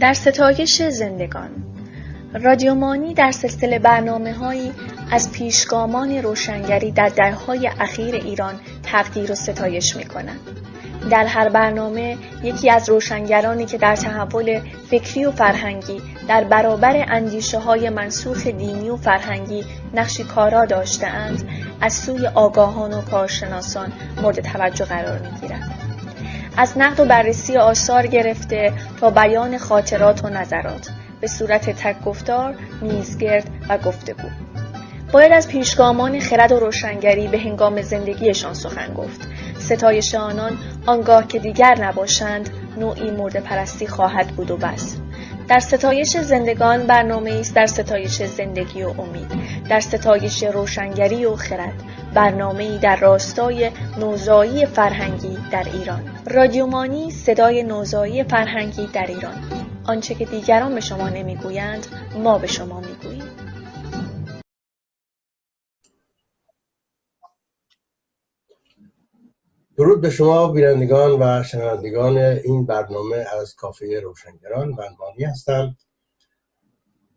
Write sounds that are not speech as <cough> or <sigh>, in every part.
در ستایش زندگان رادیومانی در سلسله برنامه هایی از پیشگامان روشنگری در دههای اخیر ایران تقدیر و ستایش می کنند. در هر برنامه یکی از روشنگرانی که در تحول فکری و فرهنگی در برابر اندیشه های منسوخ دینی و فرهنگی نقشی کارا داشتهاند از سوی آگاهان و کارشناسان مورد توجه قرار می گیرد. از نقد و بررسی آثار گرفته تا بیان خاطرات و نظرات به صورت تک گفتار، میزگرد و گفتگو. باید از پیشگامان خرد و روشنگری به هنگام زندگیشان سخن گفت. ستایش آنان آنگاه که دیگر نباشند نوعی مورد پرستی خواهد بود و بس. در ستایش زندگان برنامه است در ستایش زندگی و امید در ستایش روشنگری و خرد برنامه ای در راستای نوزایی فرهنگی در ایران. رادیومانی صدای نوزایی فرهنگی در ایران. آنچه که دیگران به شما نمی‌گویند ما به شما می‌گوییم. درود به شما بینندگان و شنوندگان این برنامه از کافه روشنگران من مانی هستم.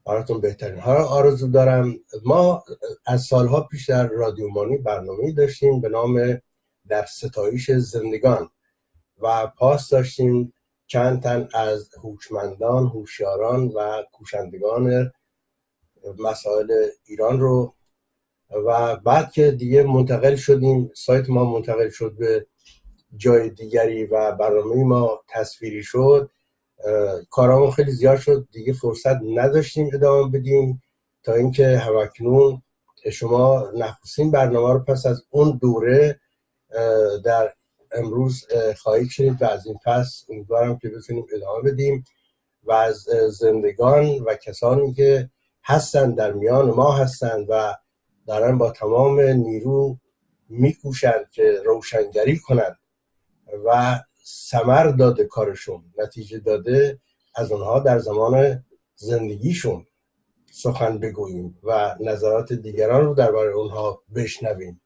براتون بهترین ها آرزو دارم. ما از سالها پیش در رادیو مانی برنامه داشتیم به نام در ستایش زندگان و پاس داشتیم چند تن از هوشمندان، هوشیاران و کوشندگان مسائل ایران رو و بعد که دیگه منتقل شدیم سایت ما منتقل شد به جای دیگری و برنامه ما تصویری شد. کارامون خیلی زیاد شد. دیگه فرصت نداشتیم ادامه بدیم تا اینکه همکنون شما نخستین برنامه رو پس از اون دوره در امروز خواهید شدید و از این پس امیدوارم که بتونیم ادامه بدیم و از زندگان و کسانی که هستند در میان ما هستند و دارن با تمام نیرو میکوشند که روشنگری کنند و سمر داده کارشون نتیجه داده از اونها در زمان زندگیشون سخن بگوییم و نظرات دیگران رو درباره اونها بشنویم.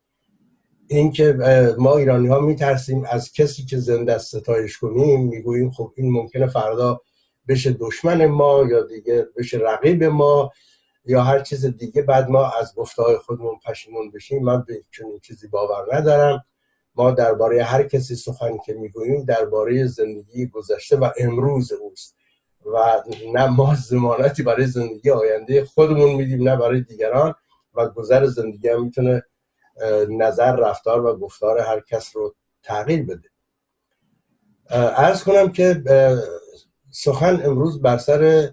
اینکه ما ایرانی ها میترسیم از کسی که زنده ستایش کنیم می‌گوییم خب این ممکنه فردا بشه دشمن ما یا دیگه بشه رقیب ما. یا هر چیز دیگه بعد ما از گفته خودمون پشیمون بشیم. من به چنین چیزی باور ندارم. ما درباره هر کسی سخن که می‌گوییم درباره زندگی گذشته و امروز اوست. و نه ما زمانتی برای زندگی آینده خودمون میدیم نه برای دیگران. و گذر زندگی هم می‌تونه نظر رفتار و گفتار هر کس رو تغییر بده. ارز کنم که سخن امروز بر سر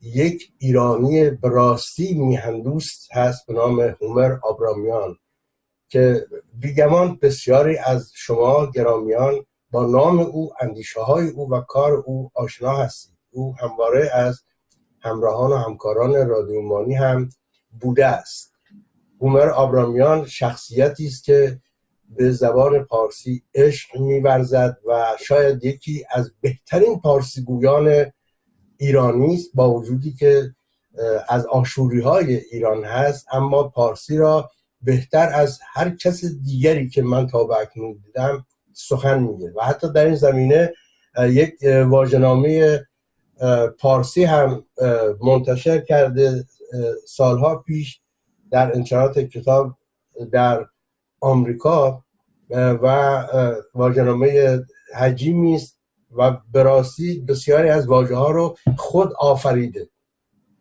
یک ایرانی براستی میهندوست هست به نام هومر آبرامیان که بیگمان بسیاری از شما گرامیان با نام او اندیشه های او و کار او آشنا هستید. او همواره از همراهان و همکاران رادیومانی هم بوده است. هومر آبرامیان شخصیتی است که به زبان پارسی عشق میورزد و شاید یکی از بهترین پارسی گویان ایرانی است با وجودی که از آشوری های ایران هست اما پارسی را بهتر از هر کس دیگری که من تا به اکنون دیدم سخن میگه. و حتی در این زمینه یک واژه‌نامه پارسی هم منتشر کرده سالها پیش در انتشارات کتاب در آمریکا و واژه‌نامه حجیمی است و براستی بسیاری از واژه ها رو خود آفریده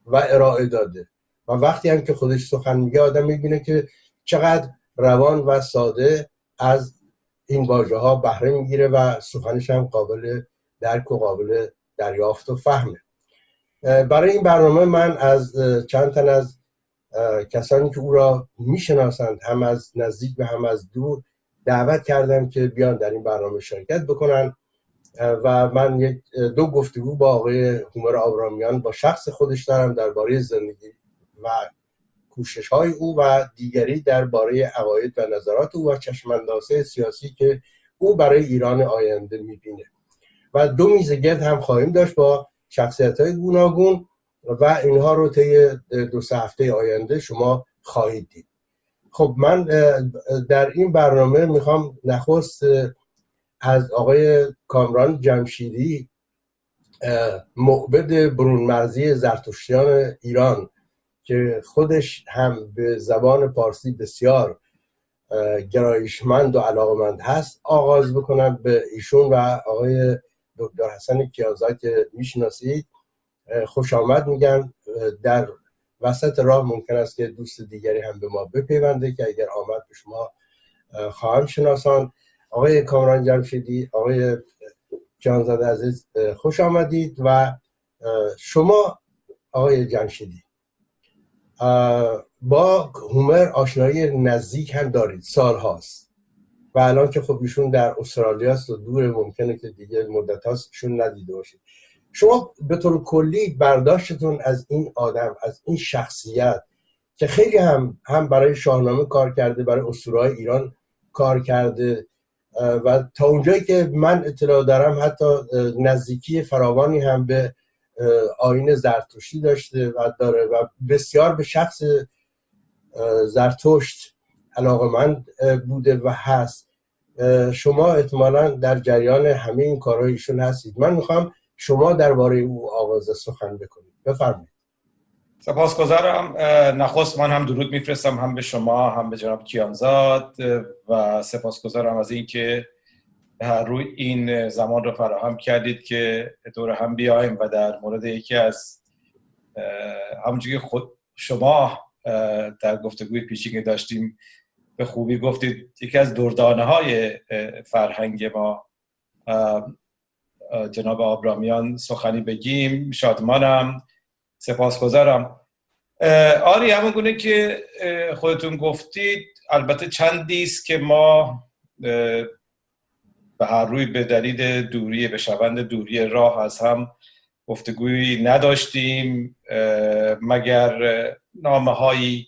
و ارائه داده. و وقتی هم که خودش سخن میگه آدم می‌بینه که چقدر روان و ساده از این واژه ها بهره می‌گیره و سخنش هم قابل درک و قابل دریافت و فهمه. برای این برنامه من از چند تن از کسانی که او را می‌شناسند هم از نزدیک و هم از دور دعوت کردم که بیان در این برنامه شرکت بکنن. و من یک دو گفتگو با آقای هومر آبرامیان با شخص خودش دارم درباره زندگی و کوشش های او و دیگری درباره عقاید و نظرات او و چشماندازه سیاسی که او برای ایران آینده می‌بینه. و دو میز گرد هم خواهیم داشت با شخصیت های گوناگون و اینها رو طی دو سه هفته آینده شما خواهید دید. خب من در این برنامه می‌خوام نخست از آقای کامران جمشیدی معبد برون مرزی زرتشتیان ایران که خودش هم به زبان پارسی بسیار گرایشمند و علاقمند هست آغاز بکنم به ایشون و آقای دکتر حسن کیازا که می‌شناسید. خوش آمد میگن. در وسط راه ممکن است که دوست دیگری هم به ما بپیونده که اگر آمد به شما خواهم شناسان. آقای کامران جمشیدی آقای جانزاده عزیز خوش آمدید و شما آقای جمشیدی با هومر آشنایی نزدیک هم دارید سال هاست و الان که خب ایشون در استرالیا است و دور ممکنه که دیگه مدت هاست ایشون ندیده باشید. شما به طور کلی برداشتتون از این آدم از این شخصیت که خیلی هم هم برای شاهنامه کار کرده برای اسطورهای ایران کار کرده و تا اونجایی که من اطلاع دارم حتی نزدیکی فراوانی هم به آین زرتشتی داشته و داره و بسیار به شخص زرتشت علاقمند بوده و هست. شما احتمالا در جریان همه این کارهایشون هستید. من می‌خوام شما درباره او آغاز سخن بکنید. بفرمایید. سپاسگزارم. نخست من هم درود میفرستم هم به شما هم به جناب کیانزاد و سپاسگزارم از اینکه هر روی این زمان رو فراهم کردید که دور هم بیایم و در مورد یکی از همونجوری خود شما در گفتگوی پیشی که داشتیم به خوبی گفتید یکی از دردانه های فرهنگ ما. جناب آبرامیان سخنی بگیم. شادمانم. سپاسگزارم. آری همون گونه که خودتون گفتید البته چندی است که ما به هر روی به دلیل دوری به شوند دوری راه از هم گفتگویی نداشتیم مگر نامه هایی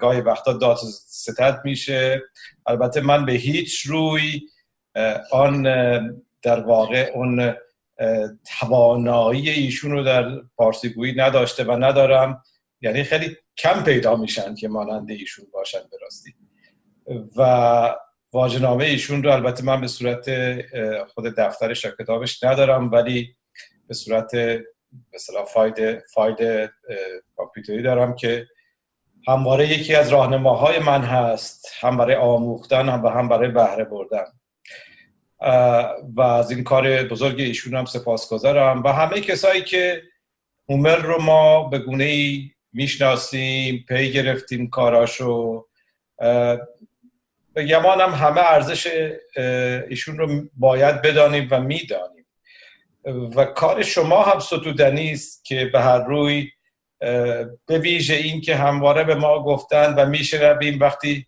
گاهی وقتا داد ستد میشه. البته من به هیچ روی آن در واقع اون توانایی ایشون رو در پارسی گویی نداشته و ندارم. یعنی خیلی کم پیدا میشن که مانند ایشون باشن به راستی. و واجنامه ایشون رو البته من به صورت خود دفترش کتابش ندارم ولی به صورت مثلا فاید فاید کامپیوتری دارم که همواره یکی از راهنماهای من هست. هم برای آموختن هم و هم برای بهره بردن. و از این کار بزرگ ایشون هم سپاسگزارم. و همه کسایی که هومر رو ما به گونه ای می‌شناسیم پی گرفتیم کاراشو به گمان هم همه ارزش ایشون رو باید بدانیم و می‌دانیم. و کار شما هم ستودنی است که به هر روی به ویژه این که همواره به ما گفتن و میشنویم وقتی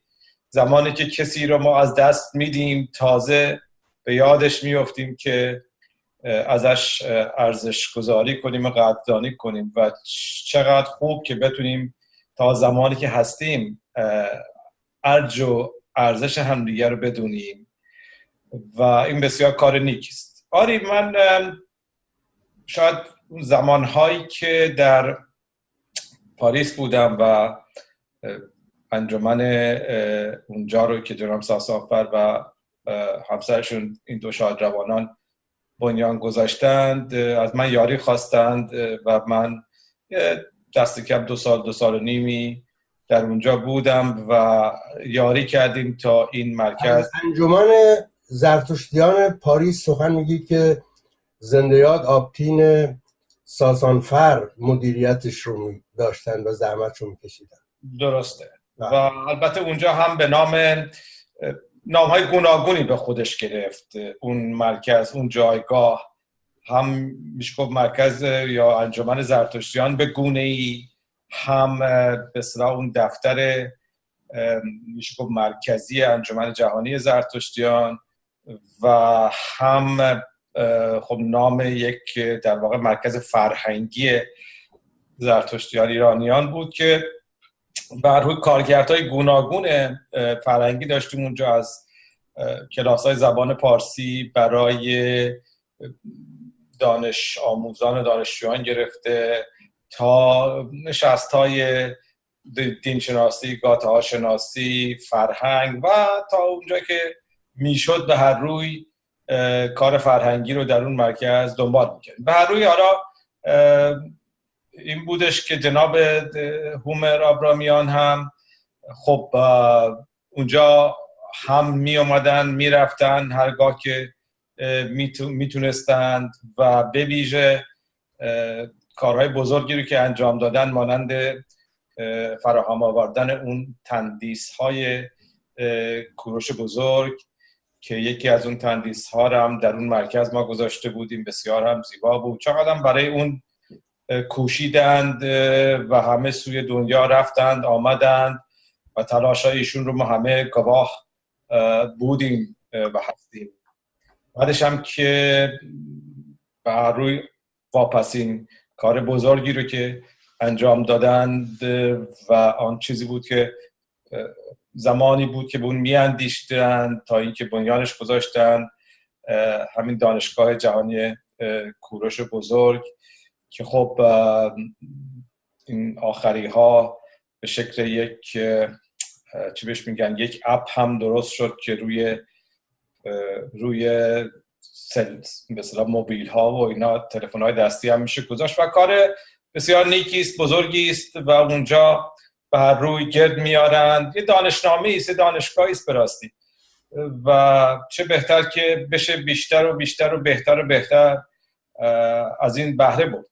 زمانی که کسی رو ما از دست میدیم تازه یادش میفتیم که ازش ارزش گذاری کنیم و قدردانی کنیم و چقدر خوب که بتونیم تا زمانی که هستیم ارج و ارزش همدیگه رو بدونیم و این بسیار کار نیکیست آری من شاید اون زمانهایی که در پاریس بودم و انجمن اونجا رو که جناب ساسافر و همسرشون این دو شاد روانان بنیان گذاشتند از من یاری خواستند و من دست کم دو سال دو سال و نیمی در اونجا بودم و یاری کردیم تا این مرکز. انجمن زرتشتیان پاریس سخن میگی که زنده یاد آبتین ساسانفر مدیریتش رو داشتن و زحمت رو میکشیدن درسته. و البته اونجا هم به نام نام های گوناگونی به خودش گرفت. اون مرکز اون جایگاه. هم میشه مرکز یا انجمن زرتشتیان به گونه ای هم به اون دفتر میشه مرکزی انجمن جهانی زرتشتیان. و هم خب نام یک در واقع مرکز فرهنگی زرتشتیان ایرانیان بود که بر روی های گوناگون فرهنگی داشتیم اونجا از کلاس های زبان پارسی برای دانش آموزان دانشجویان گرفته تا نشست های دینشناسی، گاته شناسی، فرهنگ و تا اونجا که می‌شد به هر روی کار فرهنگی رو در اون مرکز دنبال می‌کردیم. به هر روی حالا این بودش که جناب هومر آبرامیان هم خب اونجا هم می اومدن می رفتن هرگاه که می‌تونستند و به ویژه کارهای بزرگی رو که انجام دادن مانند فراهم آوردن اون تندیس های کوروش بزرگ که یکی از اون تندیس ها هم در اون مرکز ما گذاشته بودیم. بسیار هم زیبا بود. چقدر برای اون کوشیدند و همه سوی دنیا رفتند آمدند و تلاش ایشون رو ما همه گواه بودیم و هستیم. بعدش هم که بر روی واپسین کار بزرگی رو که انجام دادند و آن چیزی بود که زمانی بود که به اون میاندیشتند تا اینکه بنیانش گذاشتن همین دانشگاه جهانی کوروش بزرگ. که خب این آخری ها به شکل یک چی بهش میگن یک اپ هم درست شد که روی روی مثلا موبیل ها و اینا تلفن های دستی هم میشه گذاشت و کار بسیار نیکی است بزرگی است و اونجا بر روی گرد میارند. یه دانشنامه است یه دانشگاهی است براستی و چه بهتر که بشه بیشتر و بیشتر و بهتر و بهتر از این بهره بود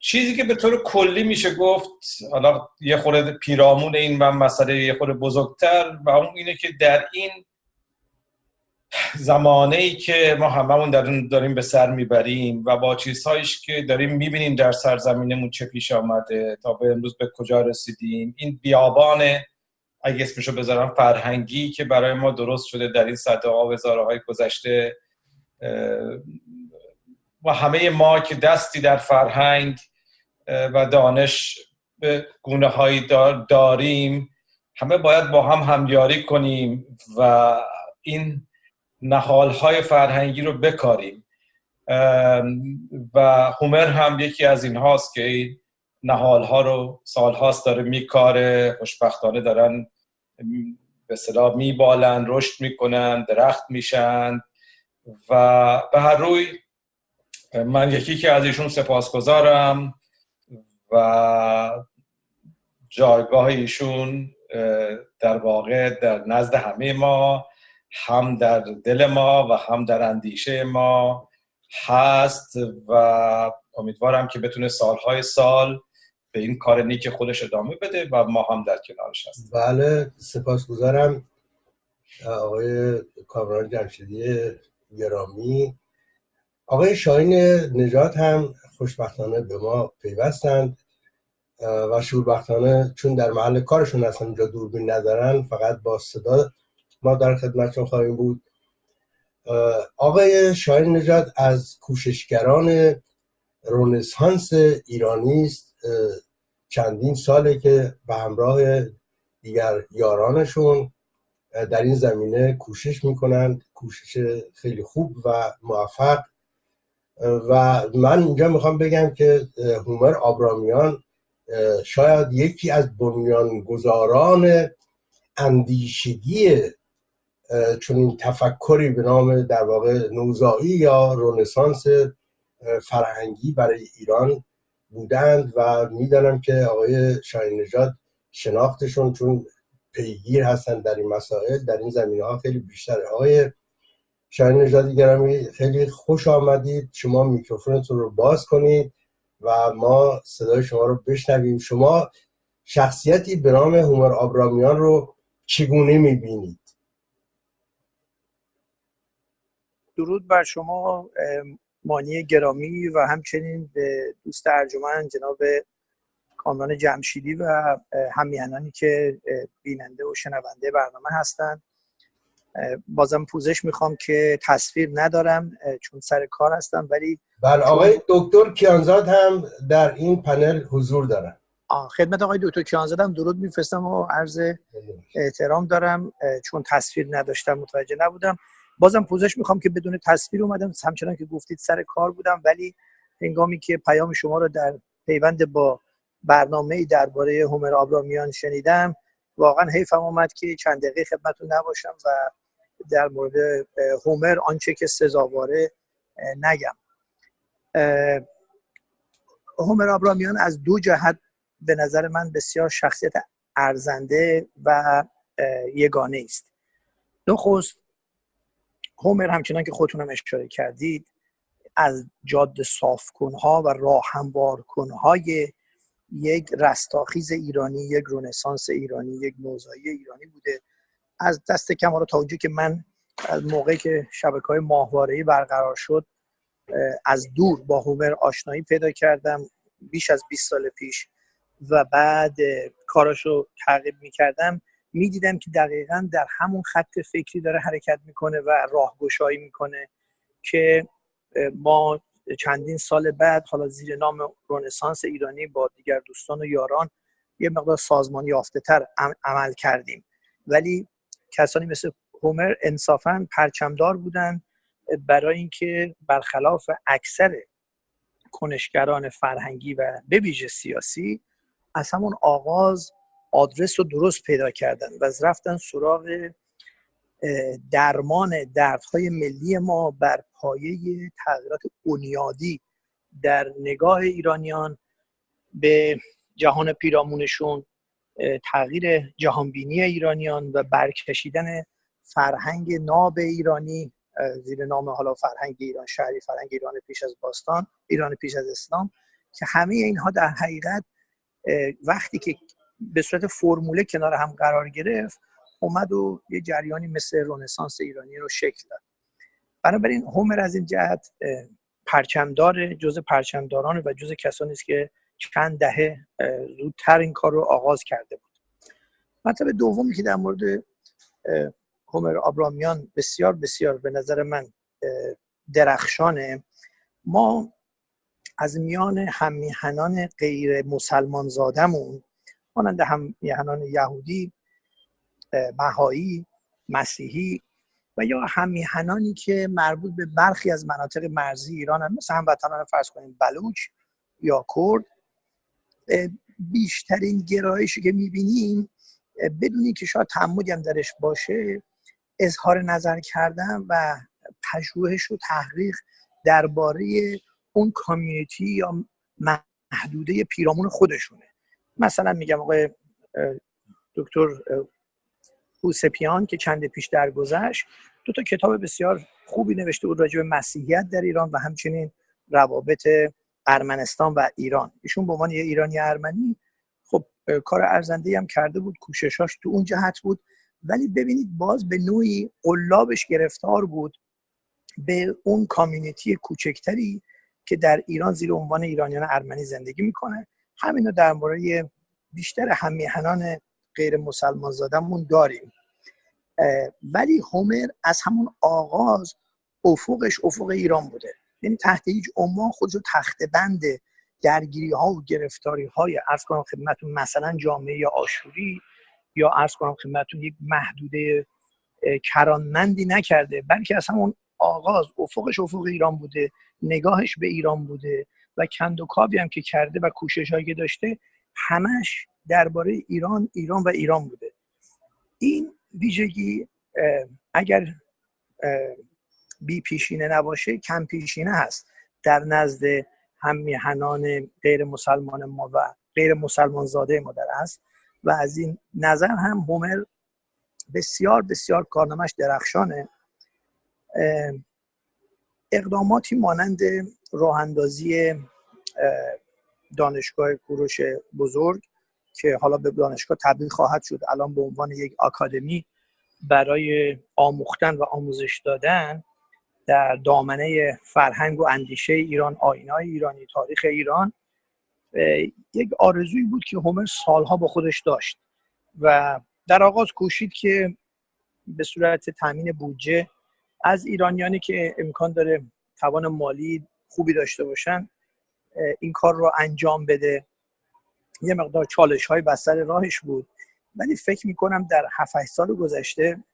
چیزی که به طور کلی میشه گفت حالا یه خورده پیرامون این و مسئله یه خورده بزرگتر و اون اینه که در این زمانه ای که ما هممون در داریم به سر می‌بریم و با چیزهایش که داریم می‌بینیم در سرزمینمون چه پیش آمده تا به امروز به کجا رسیدیم این بیابان اگه اسمشو بذارم فرهنگی که برای ما درست شده در این صده ها و های گذشته و همه ما که دستی در فرهنگ و دانش به گونه هایی داریم. همه باید با هم همیاری کنیم و این نهال های فرهنگی رو بکاریم. و هومر هم یکی از این هاست که این نهال ها رو سال هاست داره میکاره. خوشبختانه دارن به صلاح میبالن رشد می‌کنن درخت میشن و به هر روی من یکی که از ایشون سپاسگزارم. و جایگاه ایشون در واقع در نزد همه ما هم در دل ما و هم در اندیشه ما هست و امیدوارم که بتونه سالهای سال به این کار نیک خودش ادامه بده و ما هم در کنارش هستیم. بله سپاسگزارم. آقای کامران جمشیدی گرامی. آقای شاین نجات هم خوشبختانه به ما پیوستند. و شوربختانه چون در محل کارشون هستن اونجا دوربین ندارن فقط با صدا ما در خدمتشون خواهیم بود. آقای شاین نجات از کوششگران رونسانس ایرانی است. چندین ساله که به همراه دیگر یارانشون در این زمینه کوشش می‌کنند. کوشش خیلی خوب و موفق. و من اینجا می‌خوام بگم که هومر آبرامیان شاید یکی از بنیانگذاران اندیشگی چون این تفکری به نام در واقع نوزایی یا رونسانس فرهنگی برای ایران بودند و می‌دانم که آقای شاهین نژاد شناختشون چون پیگیر هستن در این مسائل در این زمینه ها خیلی بیشتره. آقای شاهین نژاد گرامی خیلی خوش آمدید. شما میکروفونتون رو باز کنید. و ما صدای شما رو بشنویم. شما شخصیتی به نام هومر آبرامیان رو چگونه می‌بینید؟ درود بر شما مانی گرامی و همچنین به دوست ارجمند جناب کامران جمشیدی و همیهنانی که بیننده و شنونده برنامه هستند. بازم پوزش می‌خوام که تصویر ندارم چون سر کار هستم ولی بله آقای دکتر کیانزاد هم در این پنل حضور دارن. خدمت آقای دکتر کیانزاد هم درود میفرستم و عرض احترام دارم چون تصویر نداشتم متوجه نبودم. بازم پوزش می‌خوام که بدون تصویر اومدم همچنان که گفتید سر کار بودم ولی هنگامی که پیام شما رو در پیوند با برنامه درباره هومر آبرامیان شنیدم واقعا حیفم اومد که چند دقیقه خدمتتون نباشم و در مورد هومر آنچه که سزاواره نگم. هومر آبرامیان از دو جهت به نظر من بسیار شخصیت ارزنده و یگانه است. نخست هومر همچنان که خودتونم اشاره کردید از جاده صاف کنها و راه هموار کنهای یک رستاخیز ایرانی یک رونسانس ایرانی یک نوزایی ایرانی بوده. از دست کم تا اونجا که من از موقعی که شبکه های ماهواره برقرار شد از دور با هومر آشنایی پیدا کردم بیش از 20 سال پیش و بعد کاراشو تعقیب می‌کردم. می‌دیدم که دقیقا در همون خط فکری داره حرکت می‌کنه و راهگشایی می‌کنه که ما چندین سال بعد حالا زیر نام رونسانس ایرانی با دیگر دوستان و یاران یه مقدار سازمان یافته تر عمل کردیم. ولی کسانی مثل هومر انصافا پرچمدار بودن برای اینکه برخلاف اکثر کنشگران فرهنگی و به سیاسی از همون آغاز آدرس رو درست پیدا کردن و رفتن سراغ درمان دردهای ملی ما بر پایه تغییرات بنیادی در نگاه ایرانیان به جهان پیرامونشون تغییر جهانبینی ایرانیان و برکشیدن فرهنگ ناب ایرانی زیر نام حالا فرهنگ ایران شهری فرهنگ ایران پیش از باستان ایران پیش از اسلام که همه اینها در حقیقت وقتی که به صورت فرموله کنار هم قرار گرفت اومد و یه جریانی مثل رونسانس ایرانی رو شکل داد. بنابراین هومر از این جهت پرچمدار جز پرچمداران و جز کسانی است که چند دهه زودتر این کار رو آغاز کرده بود. مطلب دومی که در مورد هومر آبرامیان بسیار بسیار به نظر من درخشانه ما از میان همیهنان غیر مسلمان زادمون مانند همیهنان یهودی بهایی مسیحی و یا همیهنانی که مربوط به برخی از مناطق مرزی ایران هم مثل هموطنان فرض کنیم بلوچ یا کرد بیشترین گرایشی که می‌بینیم بدونی که شاید تعمدی هم درش باشه اظهار نظر کردن و پژوهش و تحقیق درباره اون کامیونیتی یا محدوده پیرامون خودشونه. مثلا میگم آقای دکتر هوسپیان که چند پیش درگذشت دو تا کتاب بسیار خوبی نوشته بود راجع به مسیحیت در ایران و همچنین روابط ارمنستان و ایران. ایشون به عنوان یه ایرانی ارمنی خب کار ارزنده هم کرده بود کوششاش تو اون جهت بود. ولی ببینید باز به نوعی قلابش گرفتار بود به اون کامیونیتی کوچکتری که در ایران زیر عنوان ایرانیان ارمنی زندگی می‌کنه. همین رو در مورد بیشتر همیهنان غیر مسلمان زادمون داریم. ولی هومر از همون آغاز افقش افق ایران بوده. یعنی تحت هیچ عنوان خودش رو تخت بند درگیری ها و گرفتاری های ارز کنم خدمتون مثلا جامعه آشوری یا ارز کنم خدمتون یک محدوده کرانمندی نکرده بلکه از همون آغاز افقش افق ایران بوده نگاهش به ایران بوده و کند و کابی هم که کرده و کوشش که داشته همش درباره ایران ایران و ایران بوده. این ویژگی اگر بی پیشینه نباشه کم پیشینه هست. در نزد هم میهنان غیر مسلمان ما و غیر مسلمان زاده ما در است و از این نظر هم هومر بسیار بسیار کارنامش درخشانه. اقداماتی مانند راه اندازی دانشگاه کوروش بزرگ که حالا به دانشگاه تبدیل خواهد شد الان به عنوان یک آکادمی برای آموختن و آموزش دادن در دامنه فرهنگ و اندیشه ایران آینای ایرانی تاریخ ایران. یک آرزویی بود که هومر سالها با خودش داشت و در آغاز کوشید که به صورت تامین بودجه از ایرانیانی که امکان داره توان مالی خوبی داشته باشن این کار رو انجام بده. یه مقدار چالش های بستر راهش بود. ولی فکر می‌کنم در 7 سال گذشته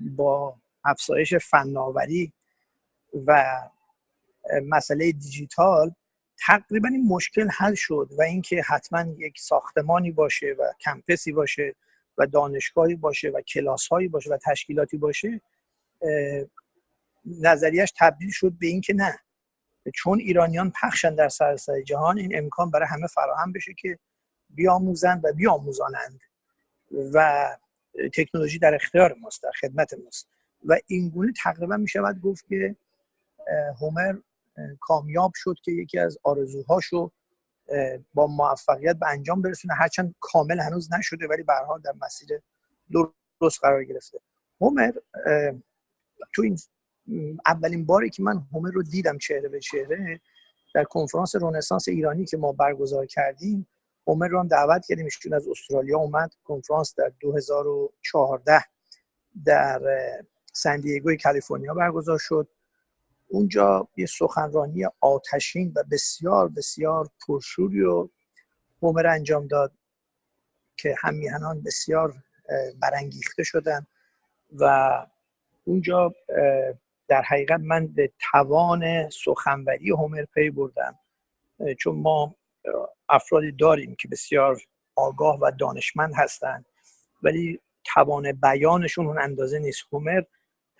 با افزایش فناوری و مسئله دیجیتال تقریبا این مشکل حل شد و اینکه حتما یک ساختمانی باشه و کمپسی باشه و دانشگاهی باشه و کلاس هایی باشه و تشکیلاتی باشه نظریش تبدیل شد به اینکه نه. چون ایرانیان پخشن در سراسر جهان این امکان برای همه فراهم بشه که بیاموزند و بیاموزانند و تکنولوژی در اختیار ماست در خدمت ماست. و اینگونه تقریبا می شود گفت که هومر کامیاب شد که یکی از آرزوهاشو با موفقیت به انجام برسونه. هرچند کامل هنوز نشده ولی به حال در مسیر درست قرار گرفته. هومر تو این اولین باری که من هومر رو دیدم چهره به چهره در کنفرانس رونسانس ایرانی که ما برگزار کردیم هومر رو هم دعوت کردیم. ایشون از استرالیا اومد کنفرانس در 2014 در سندیگوی کالیفرنیا برگزار شد. اونجا یه سخنرانی آتشین و بسیار بسیار پرشوری رو هومر انجام داد که همیهنان بسیار برانگیخته شدن و اونجا در حقیقت من به توان سخنوری هومر پی بردم چون ما افرادی داریم که بسیار آگاه و دانشمند هستند ولی توان بیانشون اون اندازه نیست. هومر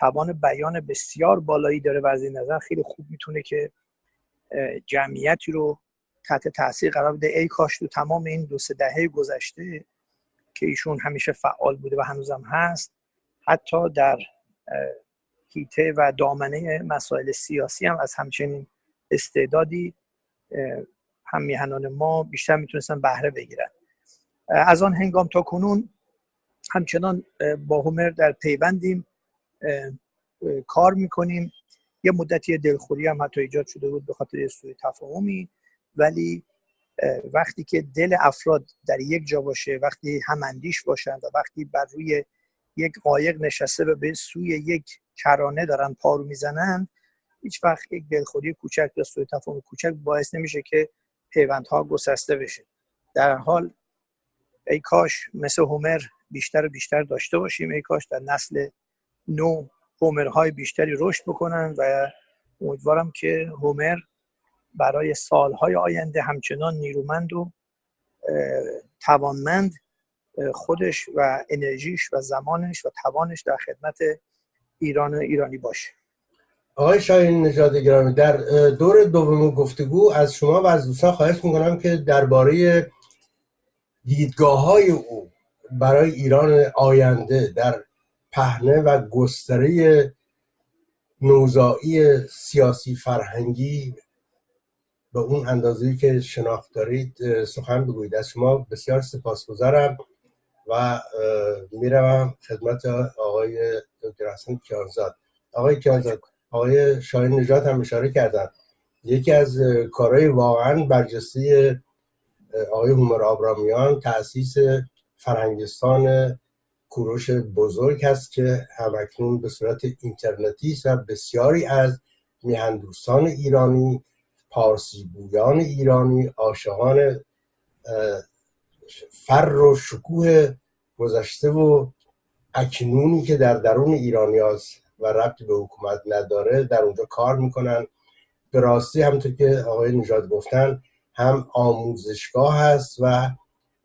توان بیان بسیار بالایی داره و از این نظر خیلی خوب می‌تونه که جمعیتی رو تحت تاثیر قرار بده. ای کاش تو تمام این دو سه دهه گذشته که ایشون همیشه فعال بوده و هنوزم هست حتی در هیته و دامنه مسائل سیاسی هم از همچنین استعدادی هم میهنان ما بیشتر می‌تونستن بهره بگیرن. از آن هنگام تا کنون همچنان با هومر در پیوندیم. کار می‌کنیم. یه مدتی دلخوری هم حتی ایجاد شده بود به خاطر سوی تفاهمی. ولی وقتی که دل افراد در یک جا باشه وقتی هماندیش باشن و وقتی بر روی یک قایق نشسته و به سوی یک کرانه دارن پارو می‌زنن هیچ وقت یک دلخوری کوچک یا سوی تفاهم کوچک باعث نمیشه که پیوندها گسسته بشه. در حال ای کاش مثل هومر بیشتر و بیشتر داشته باشیم. ای کاش در نسل نو هومرهای بیشتری رشد بکنن و امیدوارم که هومر برای سالهای آینده همچنان نیرومند و توانمند خودش و انرژیش و زمانش و توانش در خدمت ایران و ایرانی باشه. آقای شاهین نژاد گرامی در دور دوم گفتگو از شما و از دوستان خواهش می‌کنم که درباره دیدگاه های او برای ایران آینده در پهنه و گستره نوزایی سیاسی فرهنگی به اون اندازه‌ای که شناخت دارید سخن بگویید. از شما بسیار سپاسگزارم و می‌روم خدمت آقای دکتر حسن کیانزاد. آقای کیانزاد آقای شاهین نجات هم اشاره کردن. یکی از کارهای واقعا برجسته آقای هومر آبرامیان تاسیس فرهنگستان کوروش بزرگ هست که همکنون به صورت اینترنتی است و بسیاری از میهندوستان ایرانی پارسی بویان ایرانی عاشقان فر و شکوه گذشته و اکنونی که در درون ایرانی هست و ربطی به حکومت نداره در اونجا کار می‌کنن. به راستی همونطور که آقای نژاد گفتن هم آموزشگاه هست و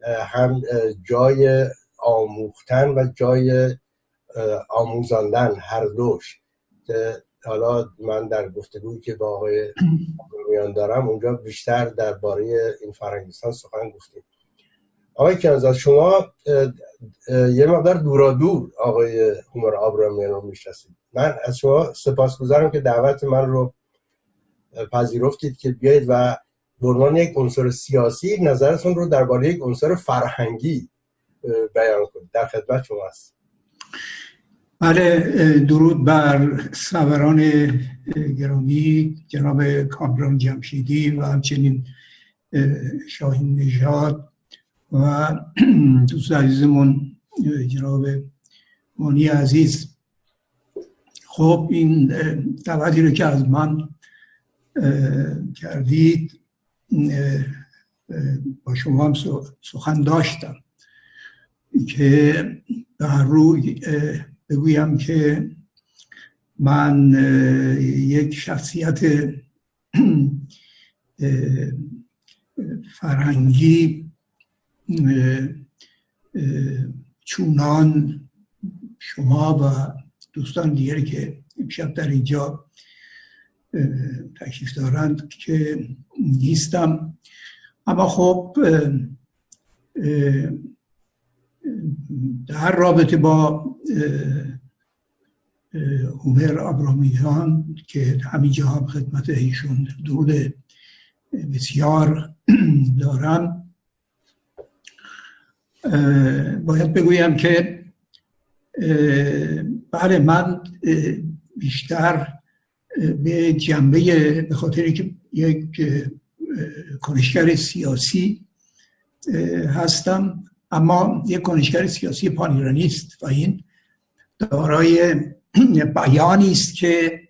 هم جای آموختن و جای آموزاندن هر دوش. حالا من در گفتگویی که با آقای میان دارم اونجا بیشتر درباره این فرهنگستان سخن گفتیم. آقای کنزاد شما یه مقدار دورا دور آقای هومر آبرامیان رو می‌شناسید. من از شما سپاسگزارم که دعوت من رو پذیرفتید که بیایید و به یک عنصر سیاسی نظرتون رو درباره یک عنصر فرهنگی بیان کنید. در خدمت شما هست بله درود بر سوران گرامی جناب کامران جمشیدی و همچنین شاهین نژاد و دوست عزیزمون جناب مانی عزیز. خب این دعوتی رو که از من کردید با شما هم سخن داشتم. که در روی بگویم که من یک شخصیت فرهنگی چونان شما و دوستان دیگری که امشب در اینجا تشریف دارند که نیستم. اما خب در رابطه با هومر ابرامیان که همینجا هم خدمت ایشون درود بسیار <clears throat> دارم. باید بگویم که بله من بیشتر به جنبه به خاطر که یک کنشگر سیاسی هستم. اما یک کنشگر سیاسی پانیرانیست و این دارای بیانی است که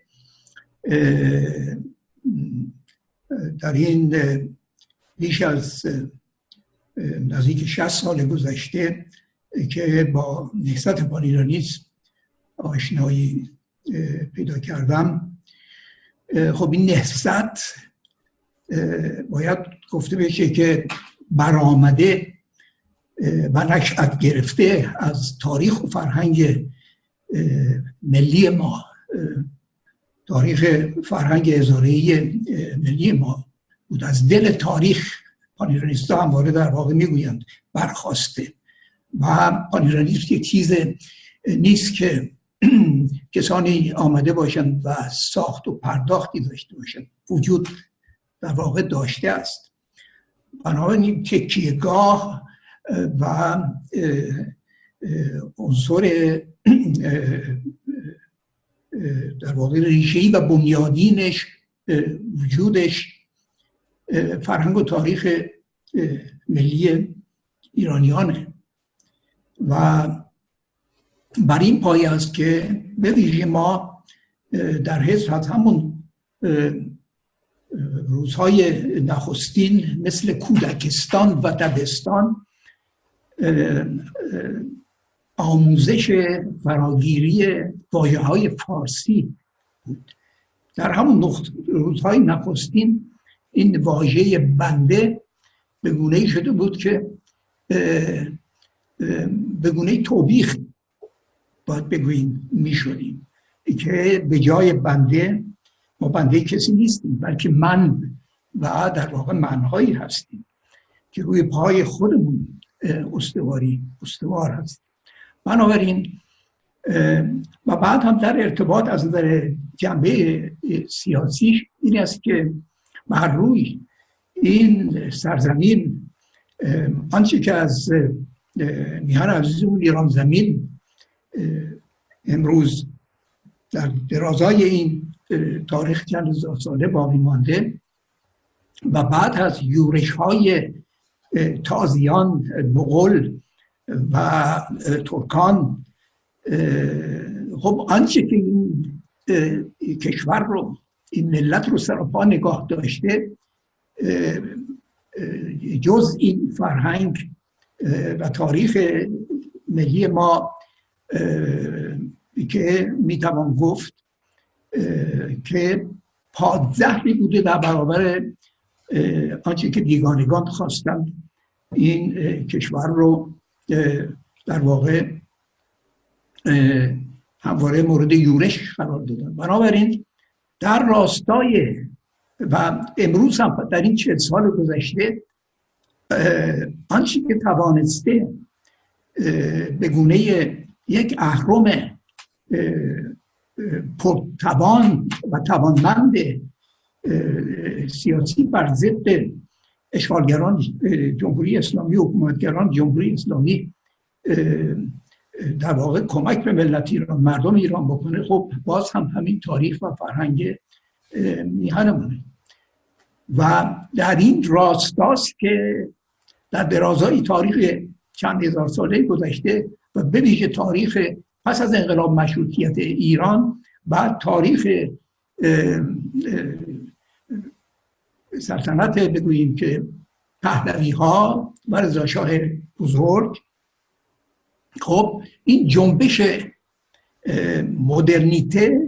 در این بیش از نزدیک 60 سال گذشته که با نهضت پانیرانیسم آشنایی پیدا کردم. خب این نهضت باید گفته بشه که برآمده و نشأت گرفته از تاریخ و فرهنگ ملی ما تاریخ فرهنگ ازاره ملی ما بود. از دل تاریخ پانیرانیستا هم وارد در واقع می‌گویند برخواسته. و پانیرانیست یک چیز نیست که <clears throat> کسانی آمده باشند و ساخت و پرداختی داشته باشند. وجود در واقع داشته است. بنابراین تکیهگاه و عنصر در واقع ریشهی و بنیادینش وجودش فرهنگ و تاریخ ملی ایرانیانه. و بر این پایه است که به ویژه ما در از همون روزهای نخستین مثل کودکستان و دبستان آموزش فراگیری واجه های فارسی بود. در همون روزهای نخستین این واژه بنده به گونه شده بود که به گونه توبیخ باید بگوییم می‌شدیم. که به جای بنده ما بنده کسی نیستیم بلکه من و در واقع منهایی هستیم که روی پای خودمون استواری استوار هست. بنابراین و بعد هم در ارتباط از نظر جنبه سیاسی این است که بر روی این سرزمین آنچه که از میهن عزیزمون ایران زمین امروز در درازای این تاریخ چند ساله باقی مانده و بعد از یورش های تازیان مغول و ترکان. خب آنچه که این کشور رو این ملت رو سراپا نگاه داشته جز این فرهنگ و تاریخ ملی ما که می‌توان گفت که پادزهری بوده در برابر آنچه که بیگانگان خواستن این کشور رو در واقع همواره مورد یورش قرار دادن. بنابراین در راستای و امروز هم در این چه سال گذشته آنچه که توانسته به گونه یک اهرم پرتوان و توانمند سیاسی بر ضد اشغالگران جمهوری اسلامی و حکومتگران جمهوری اسلامی در واقع کمک به ملت ایران مردم ایران بکنه. خب باز هم همین تاریخ و فرهنگ میهنمونه. و در این راستاست که در درازای تاریخ چند هزار ساله گذشته و به ویژه تاریخ پس از انقلاب مشروطیت ایران بعد تاریخ سلطنت بگوییم که پهلوی ها و رضا شاه بزرگ خب این جنبش مدرنیته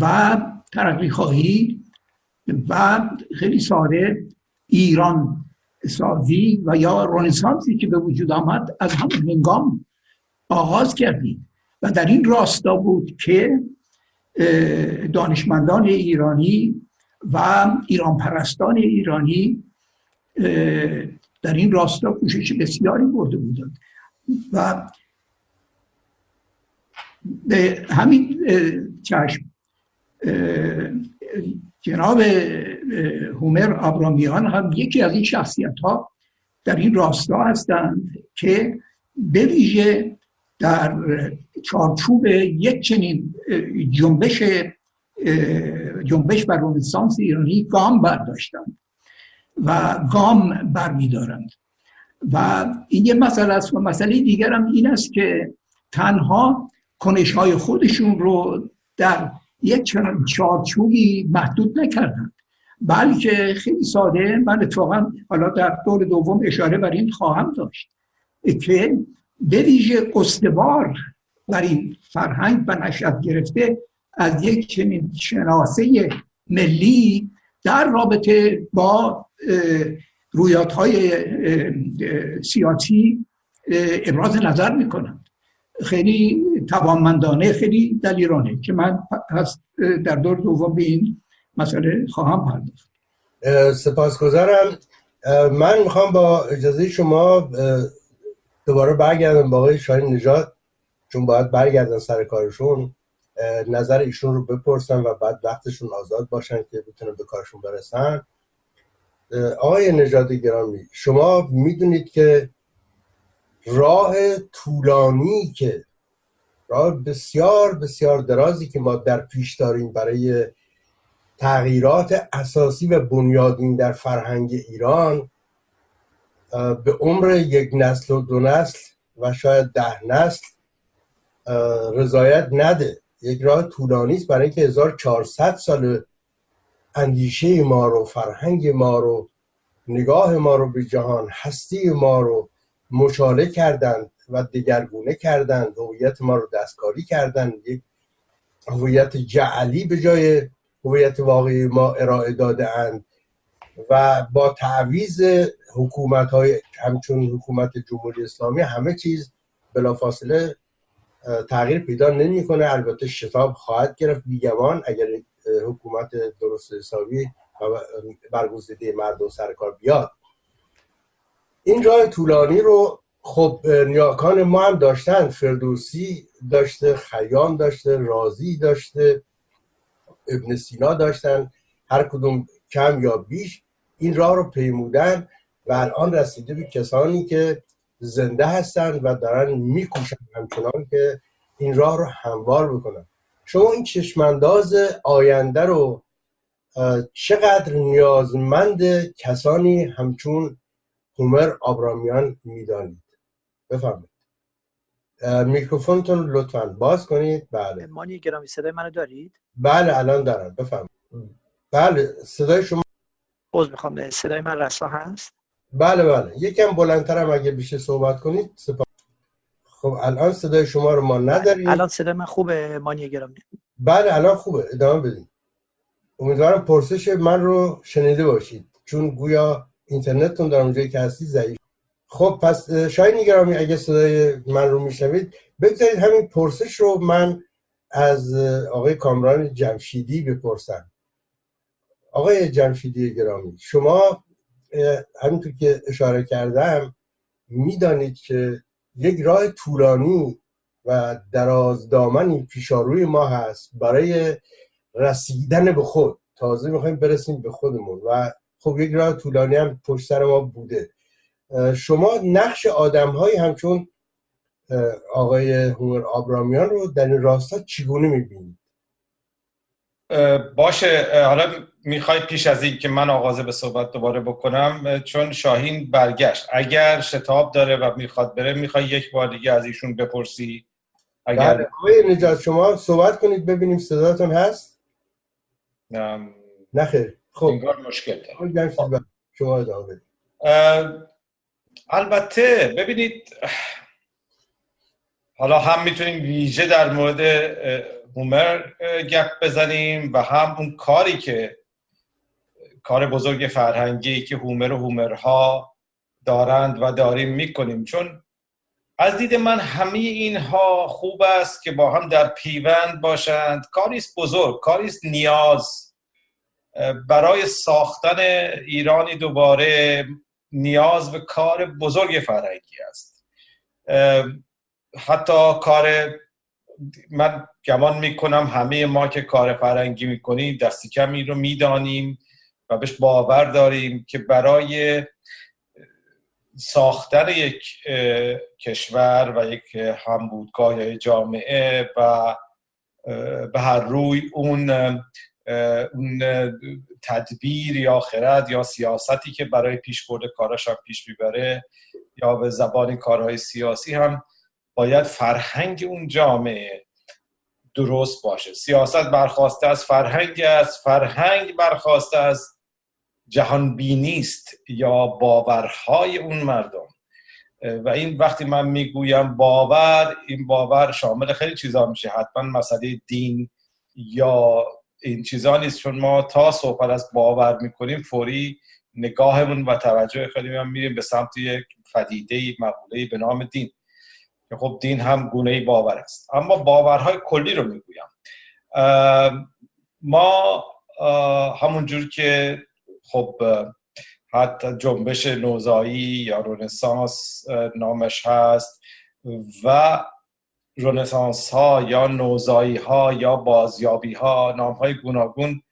و ترقی خواهی و خیلی ساده ایران سازی و یا رنسانسی که به وجود آمد از همون هنگام آغاز کردیم. و در این راستا بود که دانشمندان ایرانی و ایران پرستان ایرانی در این راستا کوشش بسیاری برده بودند. و به همین چشم جناب هومر آبرامیان هم یکی از این شخصیت ها در این راستا هستند که به ویژه در چارچوب یک چنین جنبش جنبش بر رنسانس ایرانی گام برداشتند و گام برمیدارند. و این یه مسئله است و مسئله دیگر هم این است که تنها کنش های خودشون رو در یک چنان چارچوبی محدود نکردند. بلکه خیلی ساده من اتفاقا حالا در دور دوم اشاره بر این خواهم داشت که به ویژه استوار بر این فرهنگ و نشد گرفته از یک چنین شناسه ملی در رابطه با رویاتهای سیاسی ابراز نظر می‌کنند. خیلی توانمندانه خیلی دلیرانه که من در دور دوم به این مسئله خواهم پرداخت. سپاسگزارم. من می‌خوام با اجازه شما دوباره برگردم با آقای شاهین نجات چون باید برگردن سر کارشون. نظر ایشون رو بپرسن و بعد وقتشون آزاد باشن که بتونن به کارشون برسن. آقای نجات گرامی شما می‌دونید که راه طولانی که راه بسیار بسیار درازی که ما در پیش داریم برای تغییرات اساسی و بنیادین در فرهنگ ایران به عمر یک نسل و دو نسل و شاید ده نسل رضایت نده. یک راه طولانی است برای اینکه 1400 سال اندیشه ما رو فرهنگ ما رو نگاه ما رو به جهان هستی ما رو مشاله کردند و دگرگونه کردند. هویت ما رو دستکاری کردند. یک هویت جعلی به جای هویت واقعی ما ارائه داده اند و با تعویز حکومت های همچون حکومت جمهوری اسلامی همه چیز بلافاصله تغییر پیدا نمی‌کنه. البته شتاب خواهد گرفت. بیگمان اگر حکومت درست حسابی برگزیده مردم سر کار بیاد. این راه طولانی رو خب نیاکان ما هم داشتن. فردوسی داشته خیام داشته رازی داشته ابن سینا داشتن. هر کدوم کم یا بیش این راه رو پیمودن و الان رسیده به کسانی که زنده هستند و دارن میکوشن همچنان که این راه رو هموار بکنن. شما این چشمانداز آینده رو چقدر نیازمند کسانی همچون هومر آبرامیان می‌دانید؟ بفرمایید. میکروفونتون لطفا باز کنید. بله. مانی گرامی صدای منو دارید؟ بله الان دارم. بفرمایید. بله صدای شما باز می‌خوام. صدای من رسا هست؟ بله بله. یکم بلندترم اگه بیشه صحبت کنید سپا... خب الان صدای شما رو ما نداریم. الان صدای من خوبه؟ مانی گرامی. بله الان خوبه. ادامه بدیم. امیدوارم پرسش من رو شنیده باشید. چون گویا اینترنتتون در اونجایی که هستی ضعیف. خب پس شاید گرامی اگه صدای من رو میشنوید بگذارید همین پرسش رو من از آقای کامران جمشیدی بپرسم. آقای جمشیدی گرامی شما همینطور که اشاره کردم می‌دانید که یک راه طولانی و دراز دامنی پیشاروی ما هست برای رسیدن به خود. تازه می‌خوایم برسیم به خودمون و خب یک راه طولانی هم پشت سر ما بوده. شما نقش آدم های همچون آقای هومر آبرامیان رو در این راستا چگونه می‌بینید؟ باشه حالا می‌خوای پیش از این که من آغاز به صحبت دوباره بکنم چون شاهین برگشت. اگر شتاب داره و می‌خواد بره می‌خوای یک بار دیگه از ایشون بپرسی؟ اگر بله، آقای نجات شما صحبت کنید ببینیم صداتون هست؟ نخیر خب. انگار مشکل داره شما ادامه البته ببینید حالا هم می‌تونیم ویژه در مورد هومر گپ بزنیم و هم اون کاری که کار بزرگ فرهنگی که هومر و هومرها دارند و داریم می‌کنیم. چون از دید من همه اینها خوب است که با هم در پیوند باشند. کاریست بزرگ کاریست نیاز. برای ساختن ایرانی دوباره نیاز به کار بزرگ فرهنگی است. حتی کار من گمان می‌کنم همه ما که کار فرهنگی می‌کنیم دستی کمی رو می‌دانیم و بهش باور داریم که برای ساختن یک کشور و یک همبودگاه جامعه و به هر روی اون اون تدبیر یا خرد یا سیاستی که برای پیش برده کاراش هم پیش می‌بره یا به زبان کارهای سیاسی هم باید فرهنگ اون جامعه درست باشه. سیاست برخواسته از فرهنگ است فرهنگ برخواسته از جهان بینیست یا باورهای اون مردم. و این وقتی من می‌گویم باور این باور شامل خیلی چیزا میشه. حتما مسئله دین یا این چیزا نیست چون ما تا صحبت از باور می‌کنیم فوری نگاهمون و توجه خیلی هم میریم به سمت یک فدیده مقوله به نام دین. که خب دین هم گونه باور است. اما باورهای کلی رو می‌گویم. ما همونجور که خب حتی جنبش نوزایی یا رونسانس نامش هست و رونسانس ها یا نوزایی ها یا بازیابی ها نام های گوناگون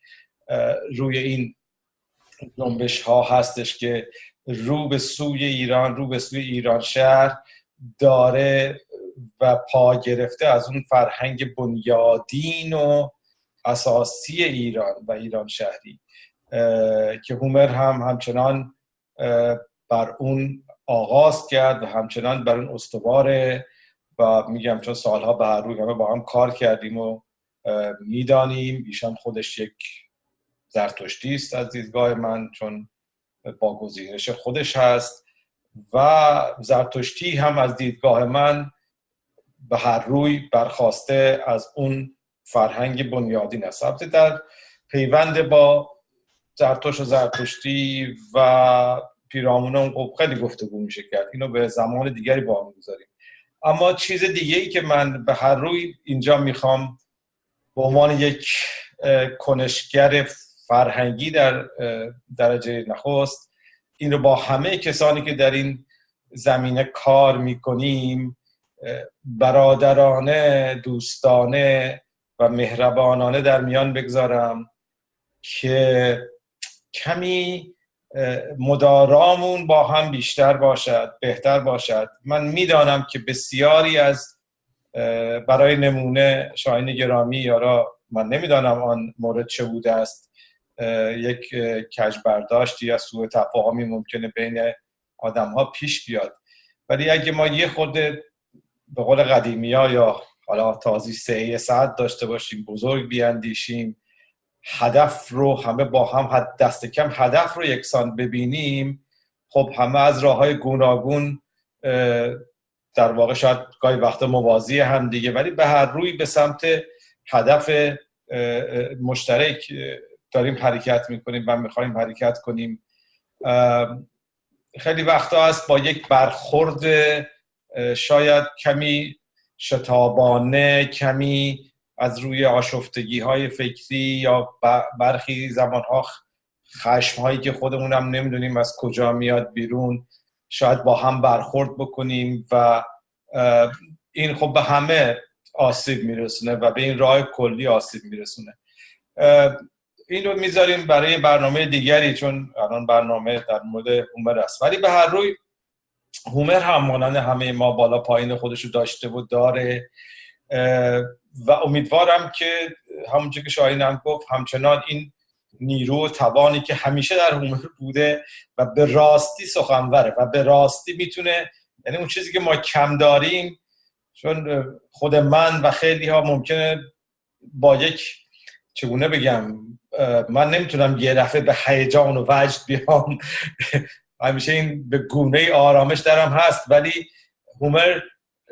روی این جنبش ها هستش که رو به سوی ایران رو به سوی ایران شهر داره و پا گرفته از اون فرهنگ بنیادین و اساسی ایران و ایران شهری که هومر هم همچنان بر اون آغاز کرد و همچنان بر اون استواره و میگم چون سالها به هر روی همه با هم کار کردیم و می‌دانیم ایشان خودش یک زرتشتی است از دیدگاه من چون با گزینش خودش هست. و زرتشتی هم از دیدگاه من به هر روی برخواسته از اون فرهنگ بنیادین است در پیوند با زرتوش و زرتشتی و پیرامونان خب خیلی گفتگو میشه کرد. اینو به زمان دیگری با هم گذاریم اما چیز دیگه ای که من به هر روی اینجا می‌خوام به عنوان یک کنشگر فرهنگی در درجه نخست این رو با همه کسانی که در این زمینه کار می‌کنیم برادرانه دوستانه و مهربانانه در میان بگذارم که کمی مدارامون با هم بیشتر باشد بهتر باشد. من می‌دانم که بسیاری از برای نمونه شاهین گرامی یارا من نمی‌دانم آن مورد چه بوده است. یک کج برداشتی یا سوء تفاهمی ممکنه بین آدم ها پیش بیاد. ولی اگه ما یه خود به قول قدیمی ها یا حالا تازی سه ساعت داشته باشیم بزرگ بیاندیشیم هدف رو همه با هم دست کم هدف رو یکسان ببینیم خب همه از راه های گوناگون در واقع شاید گاهی وقت موازی هم دیگه ولی به هر روی به سمت هدف مشترک داریم حرکت می‌کنیم و می‌خوایم حرکت کنیم. خیلی وقتا هست با یک برخورد شاید کمی شتابانه کمی از روی آشفتگی های فکری یا برخی زمان ها خشم هایی که خودمون هم نمی‌دونیم از کجا میاد بیرون. شاید با هم برخورد بکنیم و این خب به همه آسیب میرسونه و به این راه کلی آسیب میرسونه. این رو می‌ذاریم برای برنامه دیگری چون الان برنامه در مورد هومر است. ولی به هر روی هومر هم مانند همه ما بالا پایین خودش رو داشته و داره و امیدوارم که همونجور که شاهین هم گفت همچنان این نیرو و توانی که همیشه در هومر بوده و به راستی سخنوره و به راستی می‌تونه یعنی اون چیزی که ما کم داریم چون خود من و خیلی ها ممکنه با یک چگونه بگم من نمی‌تونم یه دفعه به هیجان و وجد بیام. همیشه این به گونه آرامش درم هست ولی هومر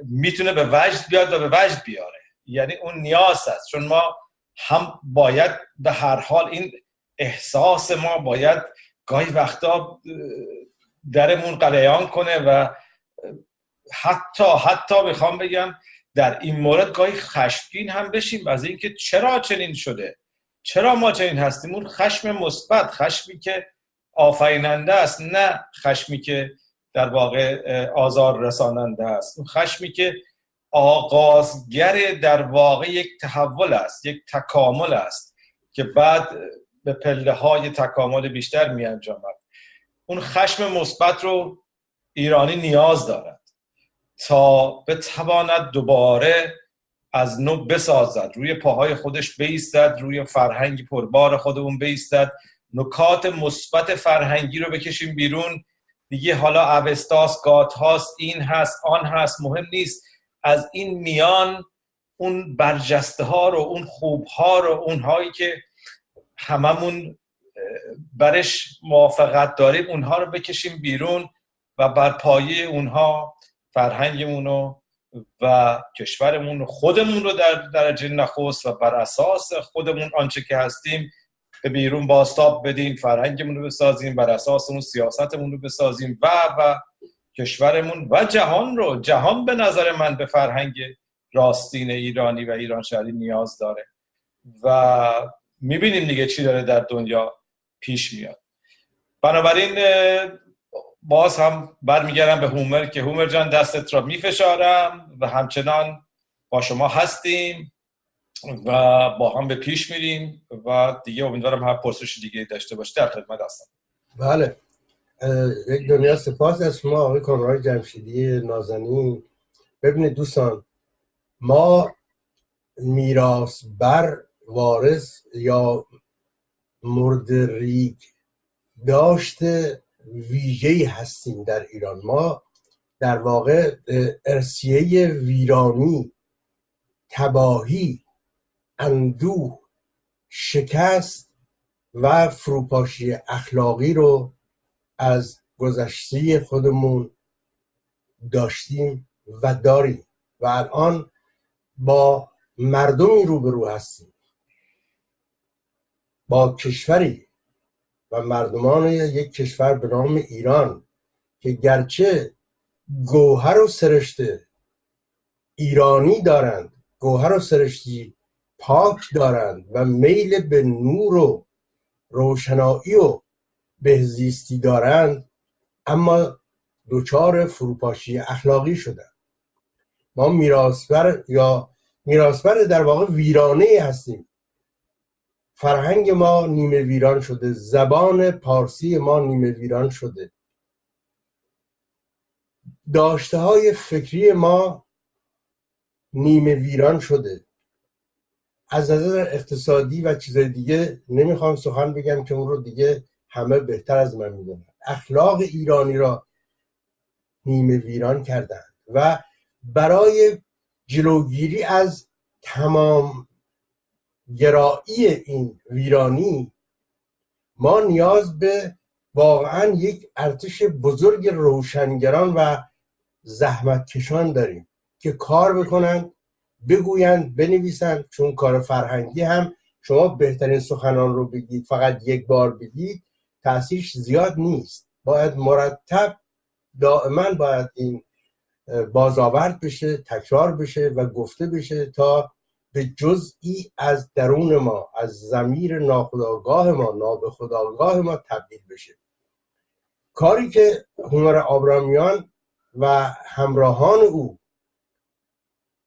می‌تونه به وجد بیاد و به وجد بیاره. یعنی اون نیاز است چون ما هم باید به هر حال این احساس ما باید گاهی وقتا درمون قلیان کنه و حتی حتی می‌خوام بگم در این مورد گاهی خشمگین هم بشیم از اینکه چرا چنین شده؟ چرا ما چنین هستیم؟ اون خشم مثبت خشمی که آفریننده است نه خشمی که در واقع آزار رساننده است. اون خشمی که آغازگر در واقع یک تحول است یک تکامل است که بعد به پله های تکامل بیشتر می انجامد اون خشم مثبت رو ایرانی نیاز دارد تا بتواند دوباره از نو بسازد روی پاهای خودش بیستد روی فرهنگی پربار خودمون بیستد. نکات مثبت فرهنگی رو بکشیم بیرون. دیگه حالا اوستاس گات هاست این هست آن هست مهم نیست. از این میان اون برجسته ها رو اون خوب ها رو اونهایی که هممون برش موافقت داریم اونها رو بکشیم بیرون و بر پایه اونها فرهنگمون رو و کشورمون خودمون رو در درجه نخست و بر اساس خودمون آنچه که هستیم به بیرون باستاب بدیم فرهنگمون رو بسازیم بر اساس اون سیاستمون رو بسازیم و و کشورمون و جهان رو جهان به نظر من به فرهنگ راستین ایرانی و ایران شهری نیاز داره و می‌بینیم دیگه چی داره در دنیا پیش میاد. بنابراین باز هم برمیگردم به هومر که هومر جان دستت را میفشارم و همچنان با شما هستیم و با هم به پیش میریم و دیگه امیدوارم هر پرسش دیگه داشته باشه در خدمت هستم. بله. یک دنیا سپاس از شما آقای کامرای جمشیدی نازنین. ببینید دوستان ما میراث بر وارث یا مردریک داشته ویژه هستیم در ایران. ما در واقع ارسیه ویرانی تباهی اندوه شکست و فروپاشی اخلاقی رو از گذشته خودمون داشتیم و داریم و الان با مردمی روبرو هستیم. با کشوری و مردمان یک کشور به نام ایران که گرچه گوهر و سرشته ایرانی دارند گوهر و سرشتی پاک دارند و میل به نور و روشنایی و بهزیستی دارند اما دچار فروپاشی اخلاقی شدن ما میراثبر یا میراثبر در واقع ویرانه هستیم. فرهنگ ما نیمه ویران شده زبان پارسی ما نیمه ویران شده. داشته های فکری ما نیمه ویران شده. از نظر اقتصادی و چیزای دیگه نمی‌خوام سخن بگم که اون رو دیگه همه بهتر از من می‌دونن. اخلاق ایرانی را نیمه ویران کردن و برای جلوگیری از تمام گرایی این ویرانی ما نیاز به واقعا یک ارتش بزرگ روشنگران و زحمت کشان داریم که کار بکنن بگویند بنویسند. چون کار فرهنگی هم شما بهترین سخنان رو بگید فقط یک بار بگید تاثیرش زیاد نیست. باید مرتب دائما باید این بازآورد بشه تکرار بشه و گفته بشه تا به جزئی از درون ما از زمیر ناخداگاه ما نابخداگاه ما تبدیل بشه. کاری که هنر آبرامیان و همراهان او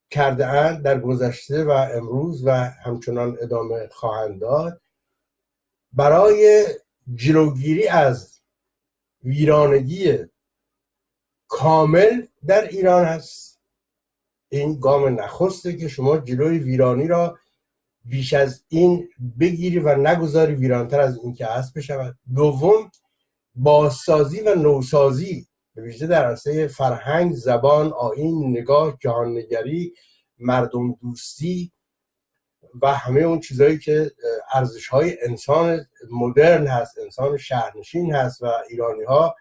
کرده اند در گذشته و امروز و همچنان ادامه خواهند داد برای جلوگیری از ویرانگی کامل در ایران هست. این گام نخسته که شما جلوی ویرانی را بیش از این بگیری و نگذاری ویرانتر از این که هست بشود. دوم بازسازی و نوسازی به ویژه در عرصه فرهنگ زبان آین نگاه جهاننگری مردم دوستی و همه اون چیزهایی که ارزش های انسان مدرن هست انسان شهرنشین هست و ایرانی ها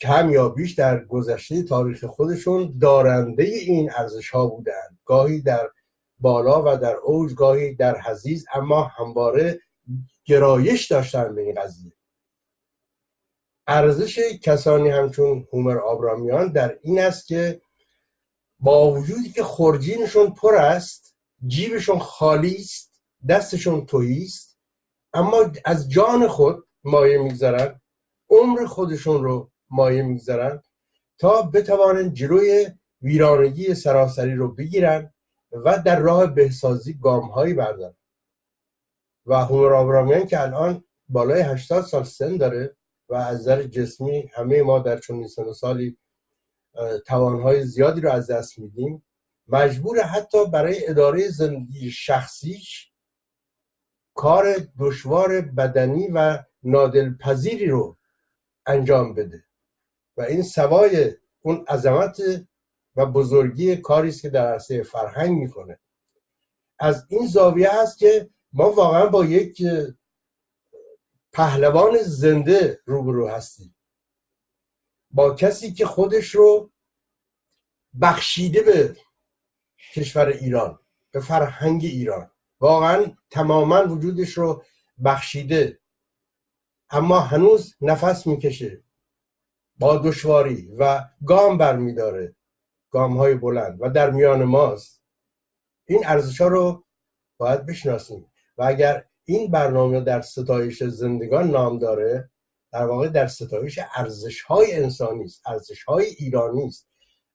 کم یا بیش در گذشته تاریخ خودشون دارنده این ارزش ها بودند. گاهی در بالا و در اوج گاهی در حزیز اما همواره گرایش داشتن به این قضیه. ارزش کسانی همچون هومر آبرامیان در این است که با وجودی که خورجینشون پر است جیبشون خالی است دستشون تویی است اما از جان خود مایه می‌گذارن عمر خودشون رو مایه می‌گذارن تا بتوانند جلوی ویرانگی سراسری رو بگیرن و در راه بهسازی گام هایی و هومر آبرامیان که الان بالای 80 سال سن داره و از نظر جسمی همه ما در چون سن سالی توانهای زیادی رو از دست میدیم مجبور حتی برای اداره زندگی شخصیش کار دشوار بدنی و نادلپذیری رو انجام بده. و این سوای اون عظمت و بزرگی کاری است که در عرصه فرهنگ می‌کنه. از این زاویه هست که ما واقعا با یک پهلوان زنده روبرو هستیم. با کسی که خودش رو بخشیده به کشور ایران به فرهنگ ایران. واقعا تماما وجودش رو بخشیده. اما هنوز نفس می‌کشه. با دشواری و گام برمیداره گام های بلند و در میان ماست. این ارزش ها رو باید بشناسیم. و اگر این برنامه در ستایش زندگان نام داره در واقع در ستایش ارزش های انسانی است ارزش های ایرانی است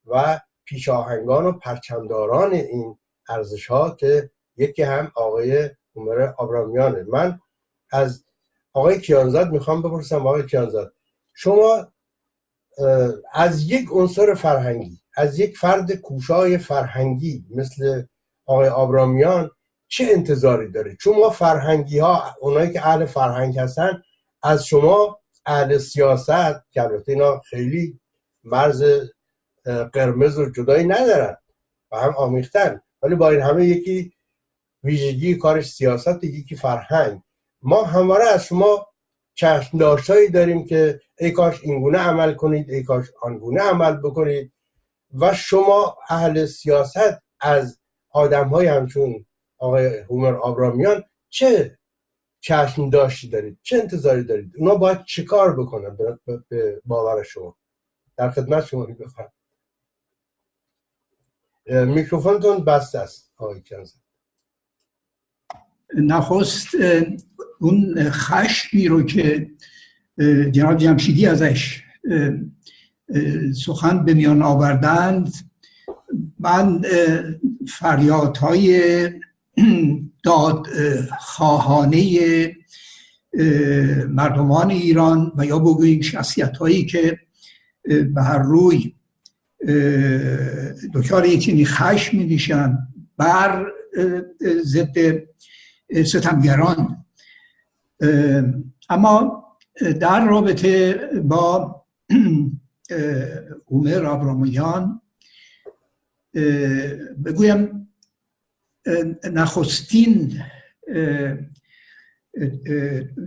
و پیشاهنگان و پرچمداران این ارزش ها که یکی هم آقای عمر آبرامیانه من از آقای کیانزاد می‌خوام بپرسم آقای کیانزاد شما از یک عنصر فرهنگی از یک فرد کوشای فرهنگی مثل آقای آبرامیان چه انتظاری داره؟ چون ما فرهنگی ها اونایی که اهل فرهنگ هستن از شما اهل سیاست که البته اینا خیلی مرز قرمز و جدایی ندارن و هم آمیختن ولی با این همه یکی ویژگی کارش سیاست یکی فرهنگ. ما همواره از شما چشمداشتهایی داریم که ای کاش اینگونه عمل کنید ای کاش آنگونه عمل بکنید. و شما اهل سیاست از آدم های همچون آقای هومر آبرامیان چه چشم دارید؟ چه انتظاری دارید؟ اونا باید چه کار بکنن به باور شما؟ در خدمت شما میکروفونتون بسته است آقای کنزن نخست اون خشمی رو که جناب جمشیدی ازش سخن به میان آوردند من فریادهای <clears throat> داد خواهانه مردمان ایران و یا بگوییم شخصیت هایی که به هر روی دچار یک خشم می بر ضد ستمگران. اما در رابطه با عمر آبرامیان بگویم نخستین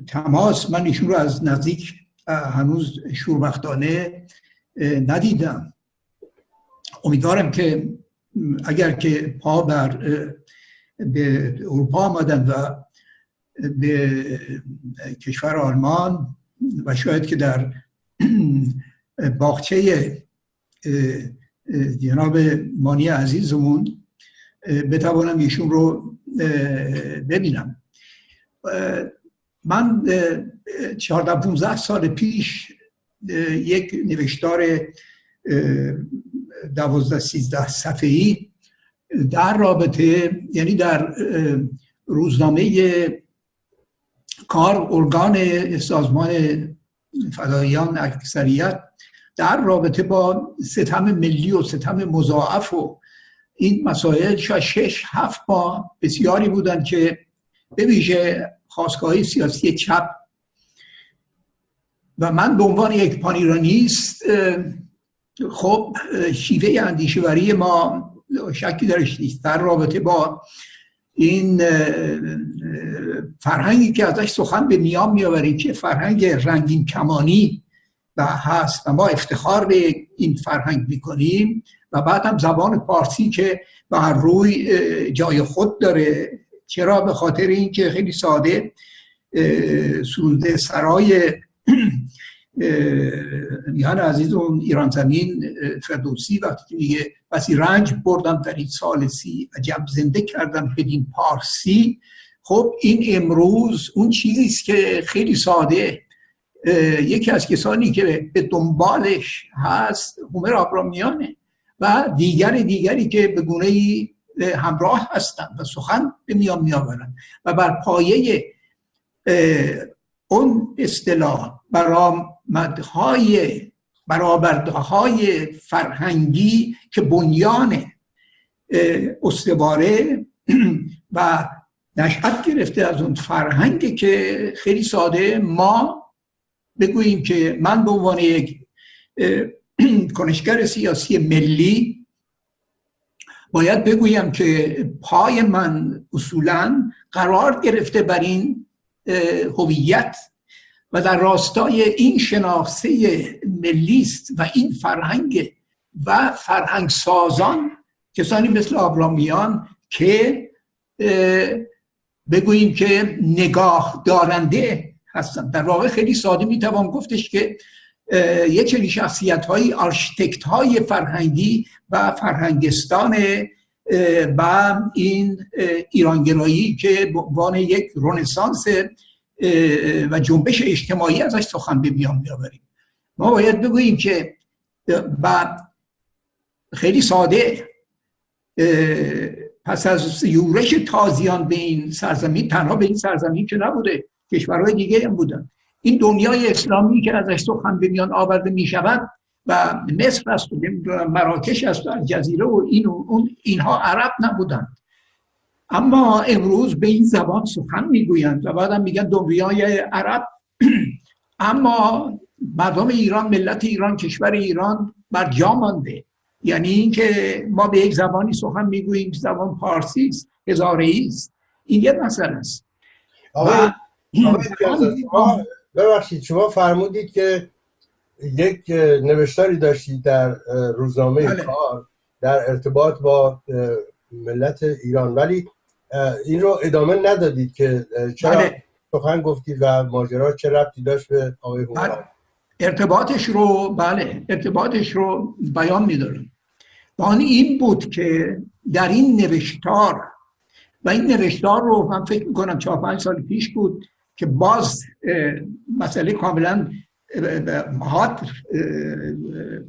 تماس من ایشون رو از نزدیک هنوز شوربختانه ندیدم. امیدوارم که اگر که پا بر به اروپا آمدن و به کشور آلمان و شاید که در <clears throat> باغچه جناب مانی عزیزمون بتوانم ایشون رو ببینم. من چهارده 15 سال پیش یک نوشتار دوازده سیزده صفحه‌ای در رابطه یعنی در روزنامه کار ارگان سازمان فدایان اکثریت در رابطه با ستم ملی و ستم مضاعف و این مسائل شاید شش هفت ماه بسیاری بودن که به ویژه خواستگاه سیاسی چپ. و من به عنوان یک پانیرانیست خب شیوه اندیشوری ما شکی درش نیست. در رابطه با این فرهنگی که ازش سخن به میان میآوریم که فرهنگ رنگین کمانی و هست و ما افتخار به این فرهنگ می‌کنیم و بعد هم زبان پارسی که بر روی جای خود داره. چرا؟ به خاطر اینکه خیلی ساده سروده سرای <clears throat> میهن عزیز اون ایران زمین فردوسی وقتی میگه بسی رنج بردم در این سال سی عجب زنده کردم بدین پارسی خب این امروز اون چیزی است که خیلی ساده. یکی از کسانی که به دنبالش هست هومر آبرامیانه و دیگر دیگری که به گونه همراه هستند و سخن به میان میآورند و بر پایه اون اصطلاح برآمدهای برآوردهای فرهنگی که بنیان استواره <clears throat> و نشأت گرفته از اون فرهنگی که خیلی ساده ما بگوییم که من به عنوان یک <clears throat> کنشگر سیاسی ملی باید بگویم که پای من اصولا قرار گرفته بر این هویت و در راستای این شناخته ملیست و این فرهنگ و فرهنگ سازان کسانی مثل آبرامیان که بگوییم که نگاه دارنده هستند. در واقع خیلی ساده می‌توان گفتش که یه چنین شخصیت های آرشتکت های فرهنگی و فرهنگستان و این ایرانگرایی که به عنوان یک رونسانس و جنبش اجتماعی ازش سخن به میان میآوریم ما باید بگوییم که بعد خیلی ساده پس از یورش تازیان به این سرزمین تنها به این سرزمین که نبوده کشورهای دیگه هم بودن. این دنیای اسلامی که ازش سخن به میان آورده می شود و مصر است و مراکش است و جزیره و این و اون اینها عرب نبودند. اما امروز به این زبان سخن می‌گویند و بعدم میگن دنیای عرب. <clears throat> اما مردم ایران ملت ایران کشور ایران بر جا مانده. یعنی اینکه ما به یک زبانی سخن می‌گوییم زبان پارسی است هزاره است. این یه مسئله است. <clears throat> ببخشید شما فرمودید که یک نوشتاری داشتید در روزنامه بله. کار در ارتباط با ملت ایران. ولی این رو ادامه ندادید که چرا بله. سخن گفتید و ماجرا چه ربطی داشت به آقای بله. ارتباطش رو بله ارتباطش رو بیان میدارم و آن این بود که در این نوشتار و این نوشتار رو من فکر می‌کنم چهار پنج سال پیش بود که باز مسئله کاملا هات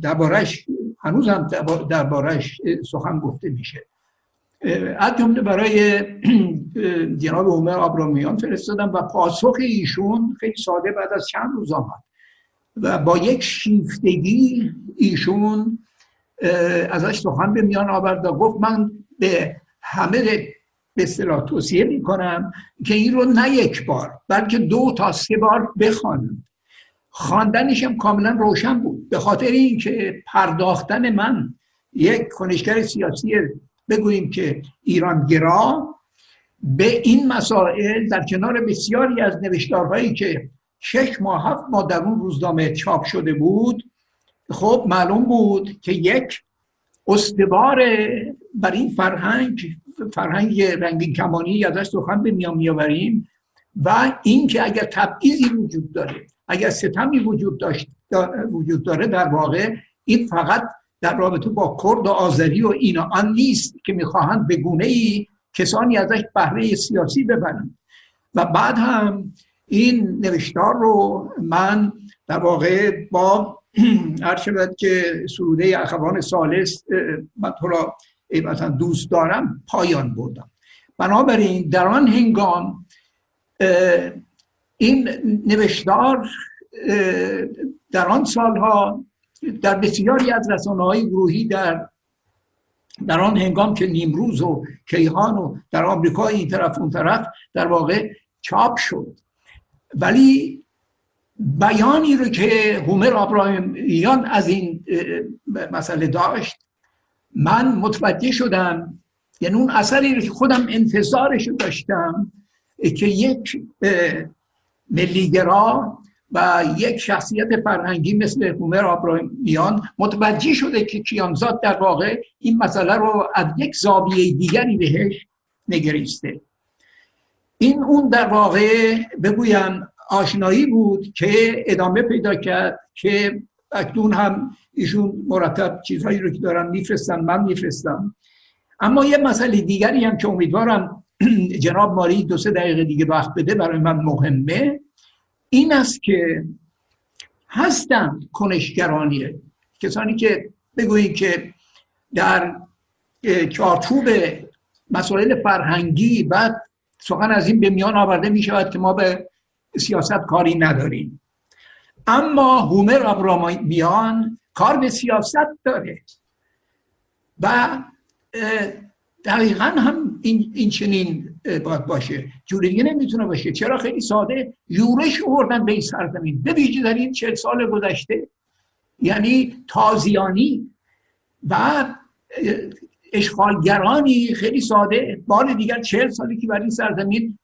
دربارش هنوز هم دربارش سخن گفته میشه از جمله برای جناب عمر آبرامیان فرستادم و پاسخ ایشون خیلی ساده بعد از چند روز آمد. و با یک شیفتگی ایشون ازش سخن به میان آورد و گفت من به همه به اصطلاح توصیه می‌کنم که این رو نه یک بار بلکه دو تا سه بار بخوانم. خواندنش هم کاملا روشن بود به خاطر اینکه پرداختن من یک کنشگر سیاسی بگوییم که ایرانگرا به این مسائل در کنار بسیاری از نوشتارهایی که شش ماه هفت ماه در اون روزنامه چاپ شده بود خب معلوم بود که یک استوار بر این فرهنگ فرهنگ رنگین کمانی ازش سخن به میان میآوریم و اینکه اگر تبعیضی وجود داره اگر ستمی وجود داشت وجود داره در واقع این فقط در رابطه با کرد و آذری و اینا آن نیست که می‌خواهند به گونه ای کسانی ازش بهره سیاسی ببرند. و بعد هم این نوشتار رو من در واقع با <clears throat> هر شود که سروده اخوان سالس من تو را دوست دارم پایان بردم. بنابراین در آن هنگام این نوشتار در آن سالها در بسیاری از رسانه های گروهی در در آن هنگام که نیمروز و کیهان و در آمریکا این طرف اون طرف در واقع چاپ شد. ولی بیانی رو که هومر آبراهیمیان از این مسئله داشت من متوجه شدم یعنی اون اثری رو که خودم انتظارش داشتم که یک ملیگرا و یک شخصیت فرهنگی مثل هومر آبراهیمیان متوجه شده که کیانزاد در واقع این مسئله رو از یک زاویه دیگری بهش نگریسته. این اون در واقع بگویم آشنایی بود که ادامه پیدا کرد که اکنون هم ایشون مرتب چیزهایی رو که دارن میفرستن من میفرستم. اما یه مسئله دیگری هم که امیدوارم <clears throat> جناب ماری دو سه دقیقه دیگه وقت بده برای من مهمه. این است که هستند کنشگرانی کسانی که بگویید که در چارچوب مسائل فرهنگی بعد سخن از این به میان آورده می شود که ما به سیاست کاری نداریم. اما هومر ابرامیان کار به سیاست داره و دقیقا هم این, این چنین باید باشه. جوری دیگه نمی‌تونه باشه. چرا؟ خیلی ساده. یورش آوردن به این سرزمین. به ویژه در این چل سال گذشته. یعنی تازیانی و اشغالگرانی خیلی ساده. بار دیگر چهل سالی که بر این سرزمین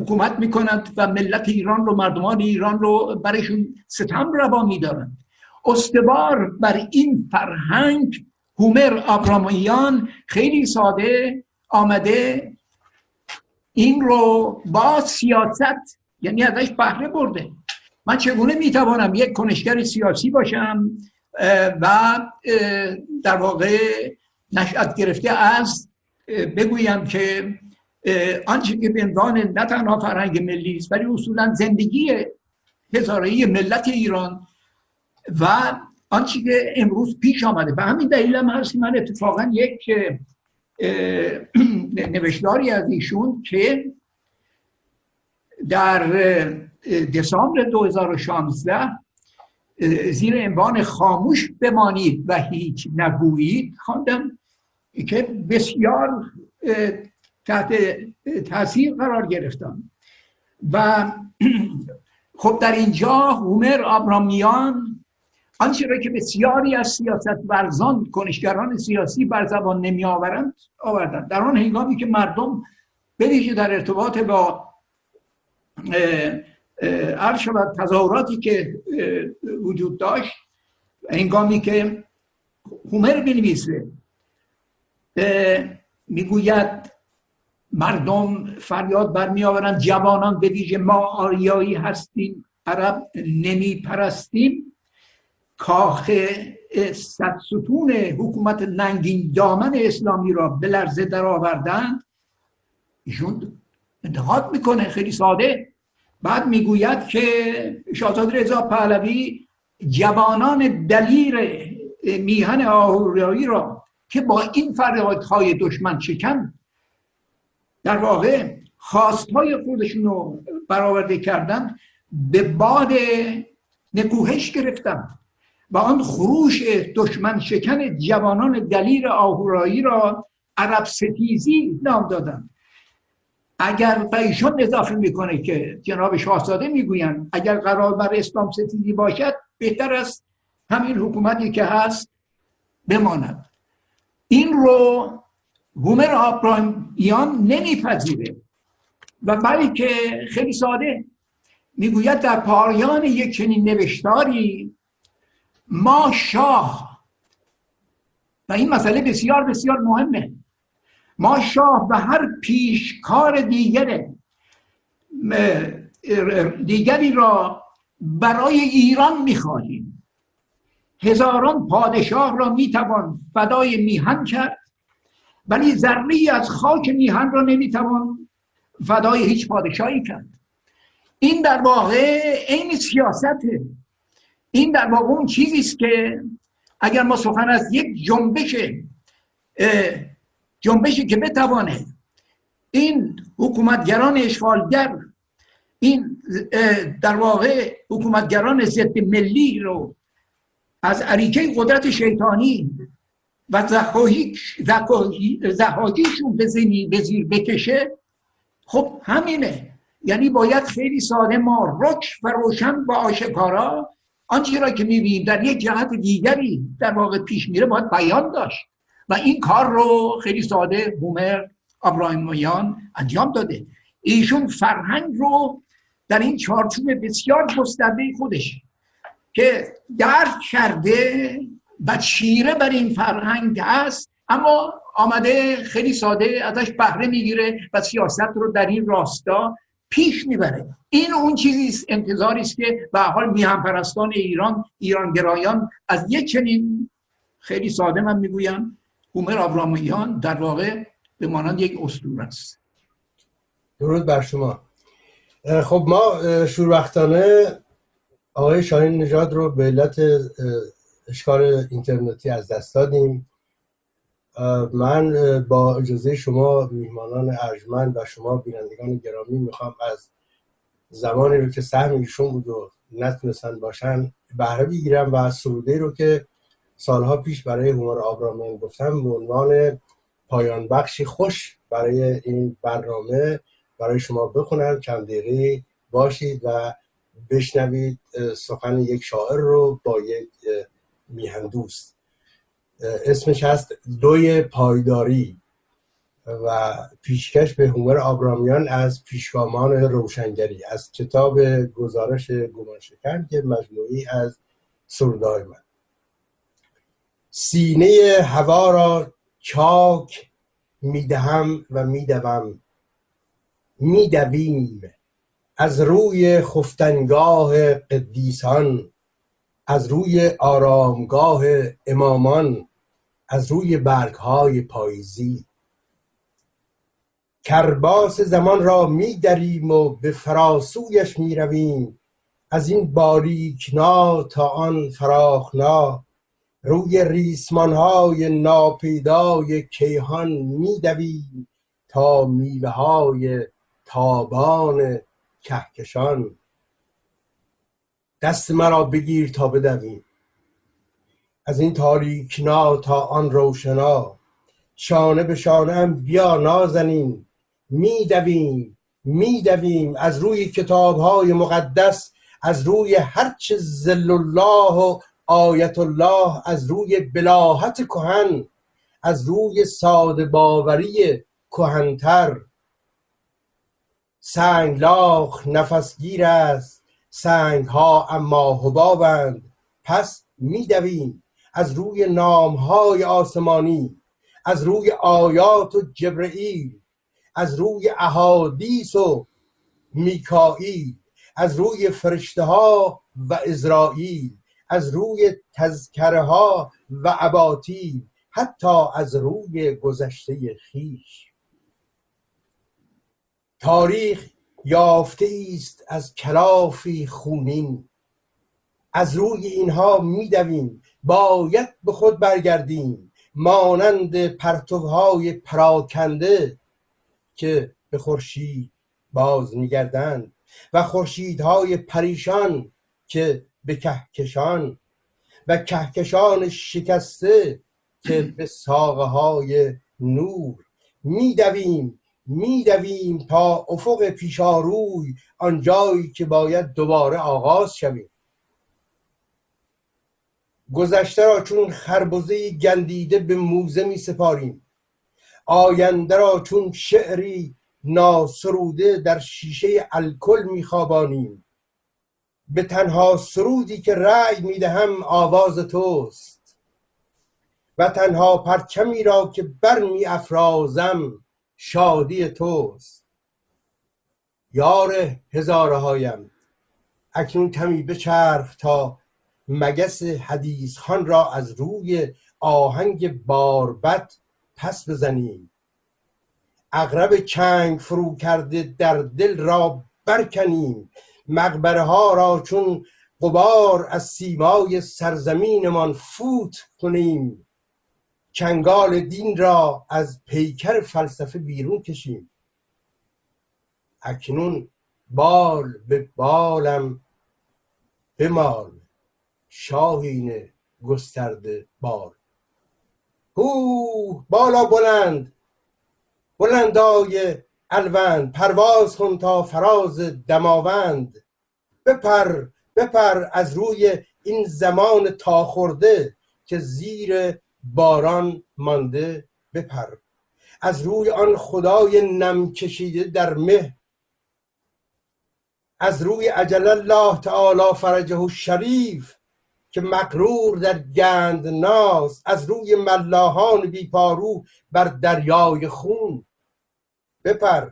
حکومت می‌کنند و ملت ایران رو مردمان ایران رو برشون ستم روا میدارند استوار بر این فرهنگ هومر ابرامیان خیلی ساده آمده این رو با سیاست یعنی ازش بهره برده. من چگونه می‌توانم یک کنشگر سیاسی باشم و در واقع نشأت گرفته از بگویم که آنچه که به نه تنها فرهنگ ملی است ولی اصولا زندگی هزاره ملت ایران و آنچه که امروز پیش آمده به همین دلیل هم هست من اتفاقا یک نوشتاری از ایشون که در دسامبر 2016 زیر عنوان خاموش بمانید و هیچ نگویید خواندم که بسیار تحت تاثیر قرار گرفتم. و <clears throat> خب در اینجا هومر آبرامیان آنچه را که بسیاری از سیاست ورزان کنشگران سیاسی بر زبان نمی آورند آوردند. در آن هنگامی که مردم بویژه در ارتباط با عرض شود تظاهراتی که وجود داشت هنگامی که هومر بنویسه می‌گوید مردم فریاد برمی آورند جوانان به ما آریایی هستیم عرب نمی پرستیم کاخ صد ستون حکومت ننگین دامن اسلامی را به لرزه در آوردند. ایشون انتقاد می‌کنه خیلی ساده. بعد می‌گوید که شاهزاده رضا پهلوی جوانان دلیر میهن آهوریایی را که با این فریادهای دشمن شکن در واقع خواستهای خودشون رو برآورده کردن به باد نکوهش گرفتن و آن خروش دشمن شکن جوانان دلیر آهورایی را عرب ستیزی نام دادن. اگر ایشون اضافه می‌کنه که جناب شاهزاده می‌گویند اگر قرار بر اسلام ستیزی باشد بهتر است همین حکومتی که هست بماند. این رو هومر آبرامیان نمیپذیره. و بلکه خیلی ساده می‌گوید در پایان یک چنین نوشتاری ما شاه. و این مسئله بسیار بسیار مهمه. ما شاه و هر پیشکار دیگر دیگری را برای ایران می‌خواهیم. هزاران پادشاه را می‌توان فدای میهن کرد ولی ذره از خاک میهن را نمی‌توان فدای هیچ پادشاهی کرد. این در واقع عین سیاسته این در واقع اون چیزی است که اگر ما سخن از یک جنبش جنبشی که بتوانه این حکومتگران اشغالگر این در واقع حکومتگران ضد ملی رو از عریکه قدرت شیطانی و زهاجیشون به زیر بکشه خب همینه. یعنی باید خیلی ساده ما رک و روشن و آشکارا آنچه را که می‌بینیم در یک جهت دیگری در واقع پیش میره باید بیان داشت. و این کار رو خیلی ساده هومر ابراهیمیان انجام داده. ایشون فرهنگ رو در این چارچوب بسیار گسترده خودش که درک کرده و چیره بر این فرهنگ هست اما آمده خیلی ساده ازش بهره می‌گیره و سیاست رو در این راستا پیش می‌بره. این اون چیزی انتظاری است که به حال میهم پرستان ایران ایرانگرایان از یک چنین خیلی ساده من می‌گویم هومر آبرامیان در واقع به مانند یک اسطوره است. درود بر شما. خب ما شوربختانه آقای شاهین نژاد رو به علت اشکال اینترنتی از دست دادیم. من با اجازه شما میهمانان ارجمند و شما بینندگان گرامی می‌خوام از زمانی رو که سهم ایشون بود و نتونستن باشن بهره بگیرم و سروده رو که سالها پیش برای هومر آبرامیان گفتم به عنوان پایان بخشی خوش برای این برنامه برای شما بخونم. چند دقیقه باشید و بشنوید سخن یک شاعر رو با یک میهندوست اسمش هست دوی پایداری و پیشکش به هومر آبرامیان از پیشگامان روشنگری از کتاب گزارش گمان شکن که مجموعی از سردای من. سینه هوا را چاک می‌دهم و میدوم. میدویم از روی خفتنگاه قدیسان. از روی آرامگاه امامان از روی برگهای پاییزی. کرباس زمان را میدریم و به فراسویش می‌رویم. از این باریکنا تا آن فراخنا. روی ریسمانهای ناپیدای کیهان میدویم تا میوه های تابان کهکشان. دست مرا بگیر تا بدویم. از این تاریکنا تا آن روشنا شانه به شانه هم بیا نازنین. میدویم میدویم از روی کتاب های مقدس از روی هرچه زل الله و آیت الله از روی بلاحت کهن از روی ساده باوری کهنتر. سنگلاخ نفسگیر است سنگ ها اما حبابند. پس میدویم از روی نام های آسمانی از روی آیات و جبرئیل از روی احادیث و میکائیل از روی فرشته ها و ازرائیل از روی تذکره ها و عباتی حتی از روی گذشته خیش. تاریخ یافته است از کلافی خونین. از روی اینها میدویم باید به خود برگردیم. مانند پرتوهای پراکنده که به خورشید باز میگردند و خورشیدهای پریشان که به کهکشان و کهکشان شکسته که به ساقه های نور میدویم. میدویم تا افق پیشاروی آنجایی که باید دوباره آغاز شویم. گذشته را چون خربزه گندیده به موزه می سپاریم. آینده را چون شعری ناسروده در شیشه الکل میخوابانیم به تنها سرودی که رأی می‌دهم آواز توست. و تنها پرچمی را که بر می افرازم شادی توست. یار هزاره هایم اکنون کمی بچرخ تا مگس حدیث خان را از روی آهنگ باربت پس بزنیم. اغرب چنگ فرو کرده در دل را برکنیم. مقبره ها را چون قبار از سیمای سرزمینمان فوت کنیم. چنگال دین را از پیکر فلسفه بیرون کشیم. اکنون بال به بالم بمال شاهین گسترده بار هو بالا بلند بلندای الوند پرواز کن تا فراز دماوند. بپر بپر از روی این زمان تا خورده که زیر باران مانده بپر. از روی آن خدای نم کشیده در مه. از روی عجل الله تعالی فرجه شریف که مقرور در گند ناز. از روی ملاحان بیپارو بر دریای خون بپر.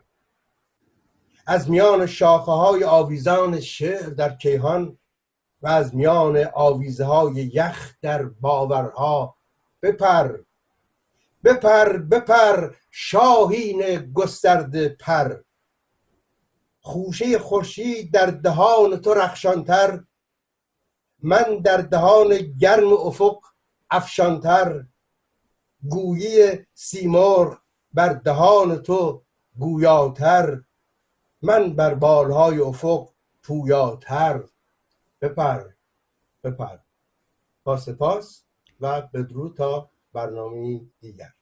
از میان شاخه های آویزان شعر در کیهان و از میان آویزه های یخ در باورها بپر بپر بپر شاهین گسترده پر. خوشه خورشید در دهان تو رخشانتر من در دهان گرم افق افشانتر. گویی سیمرغ بر دهان تو گویاتر من بر بالهای افق پویاتر. بپر بپر. با سپاس. و بدرود تا برنامه دیگر.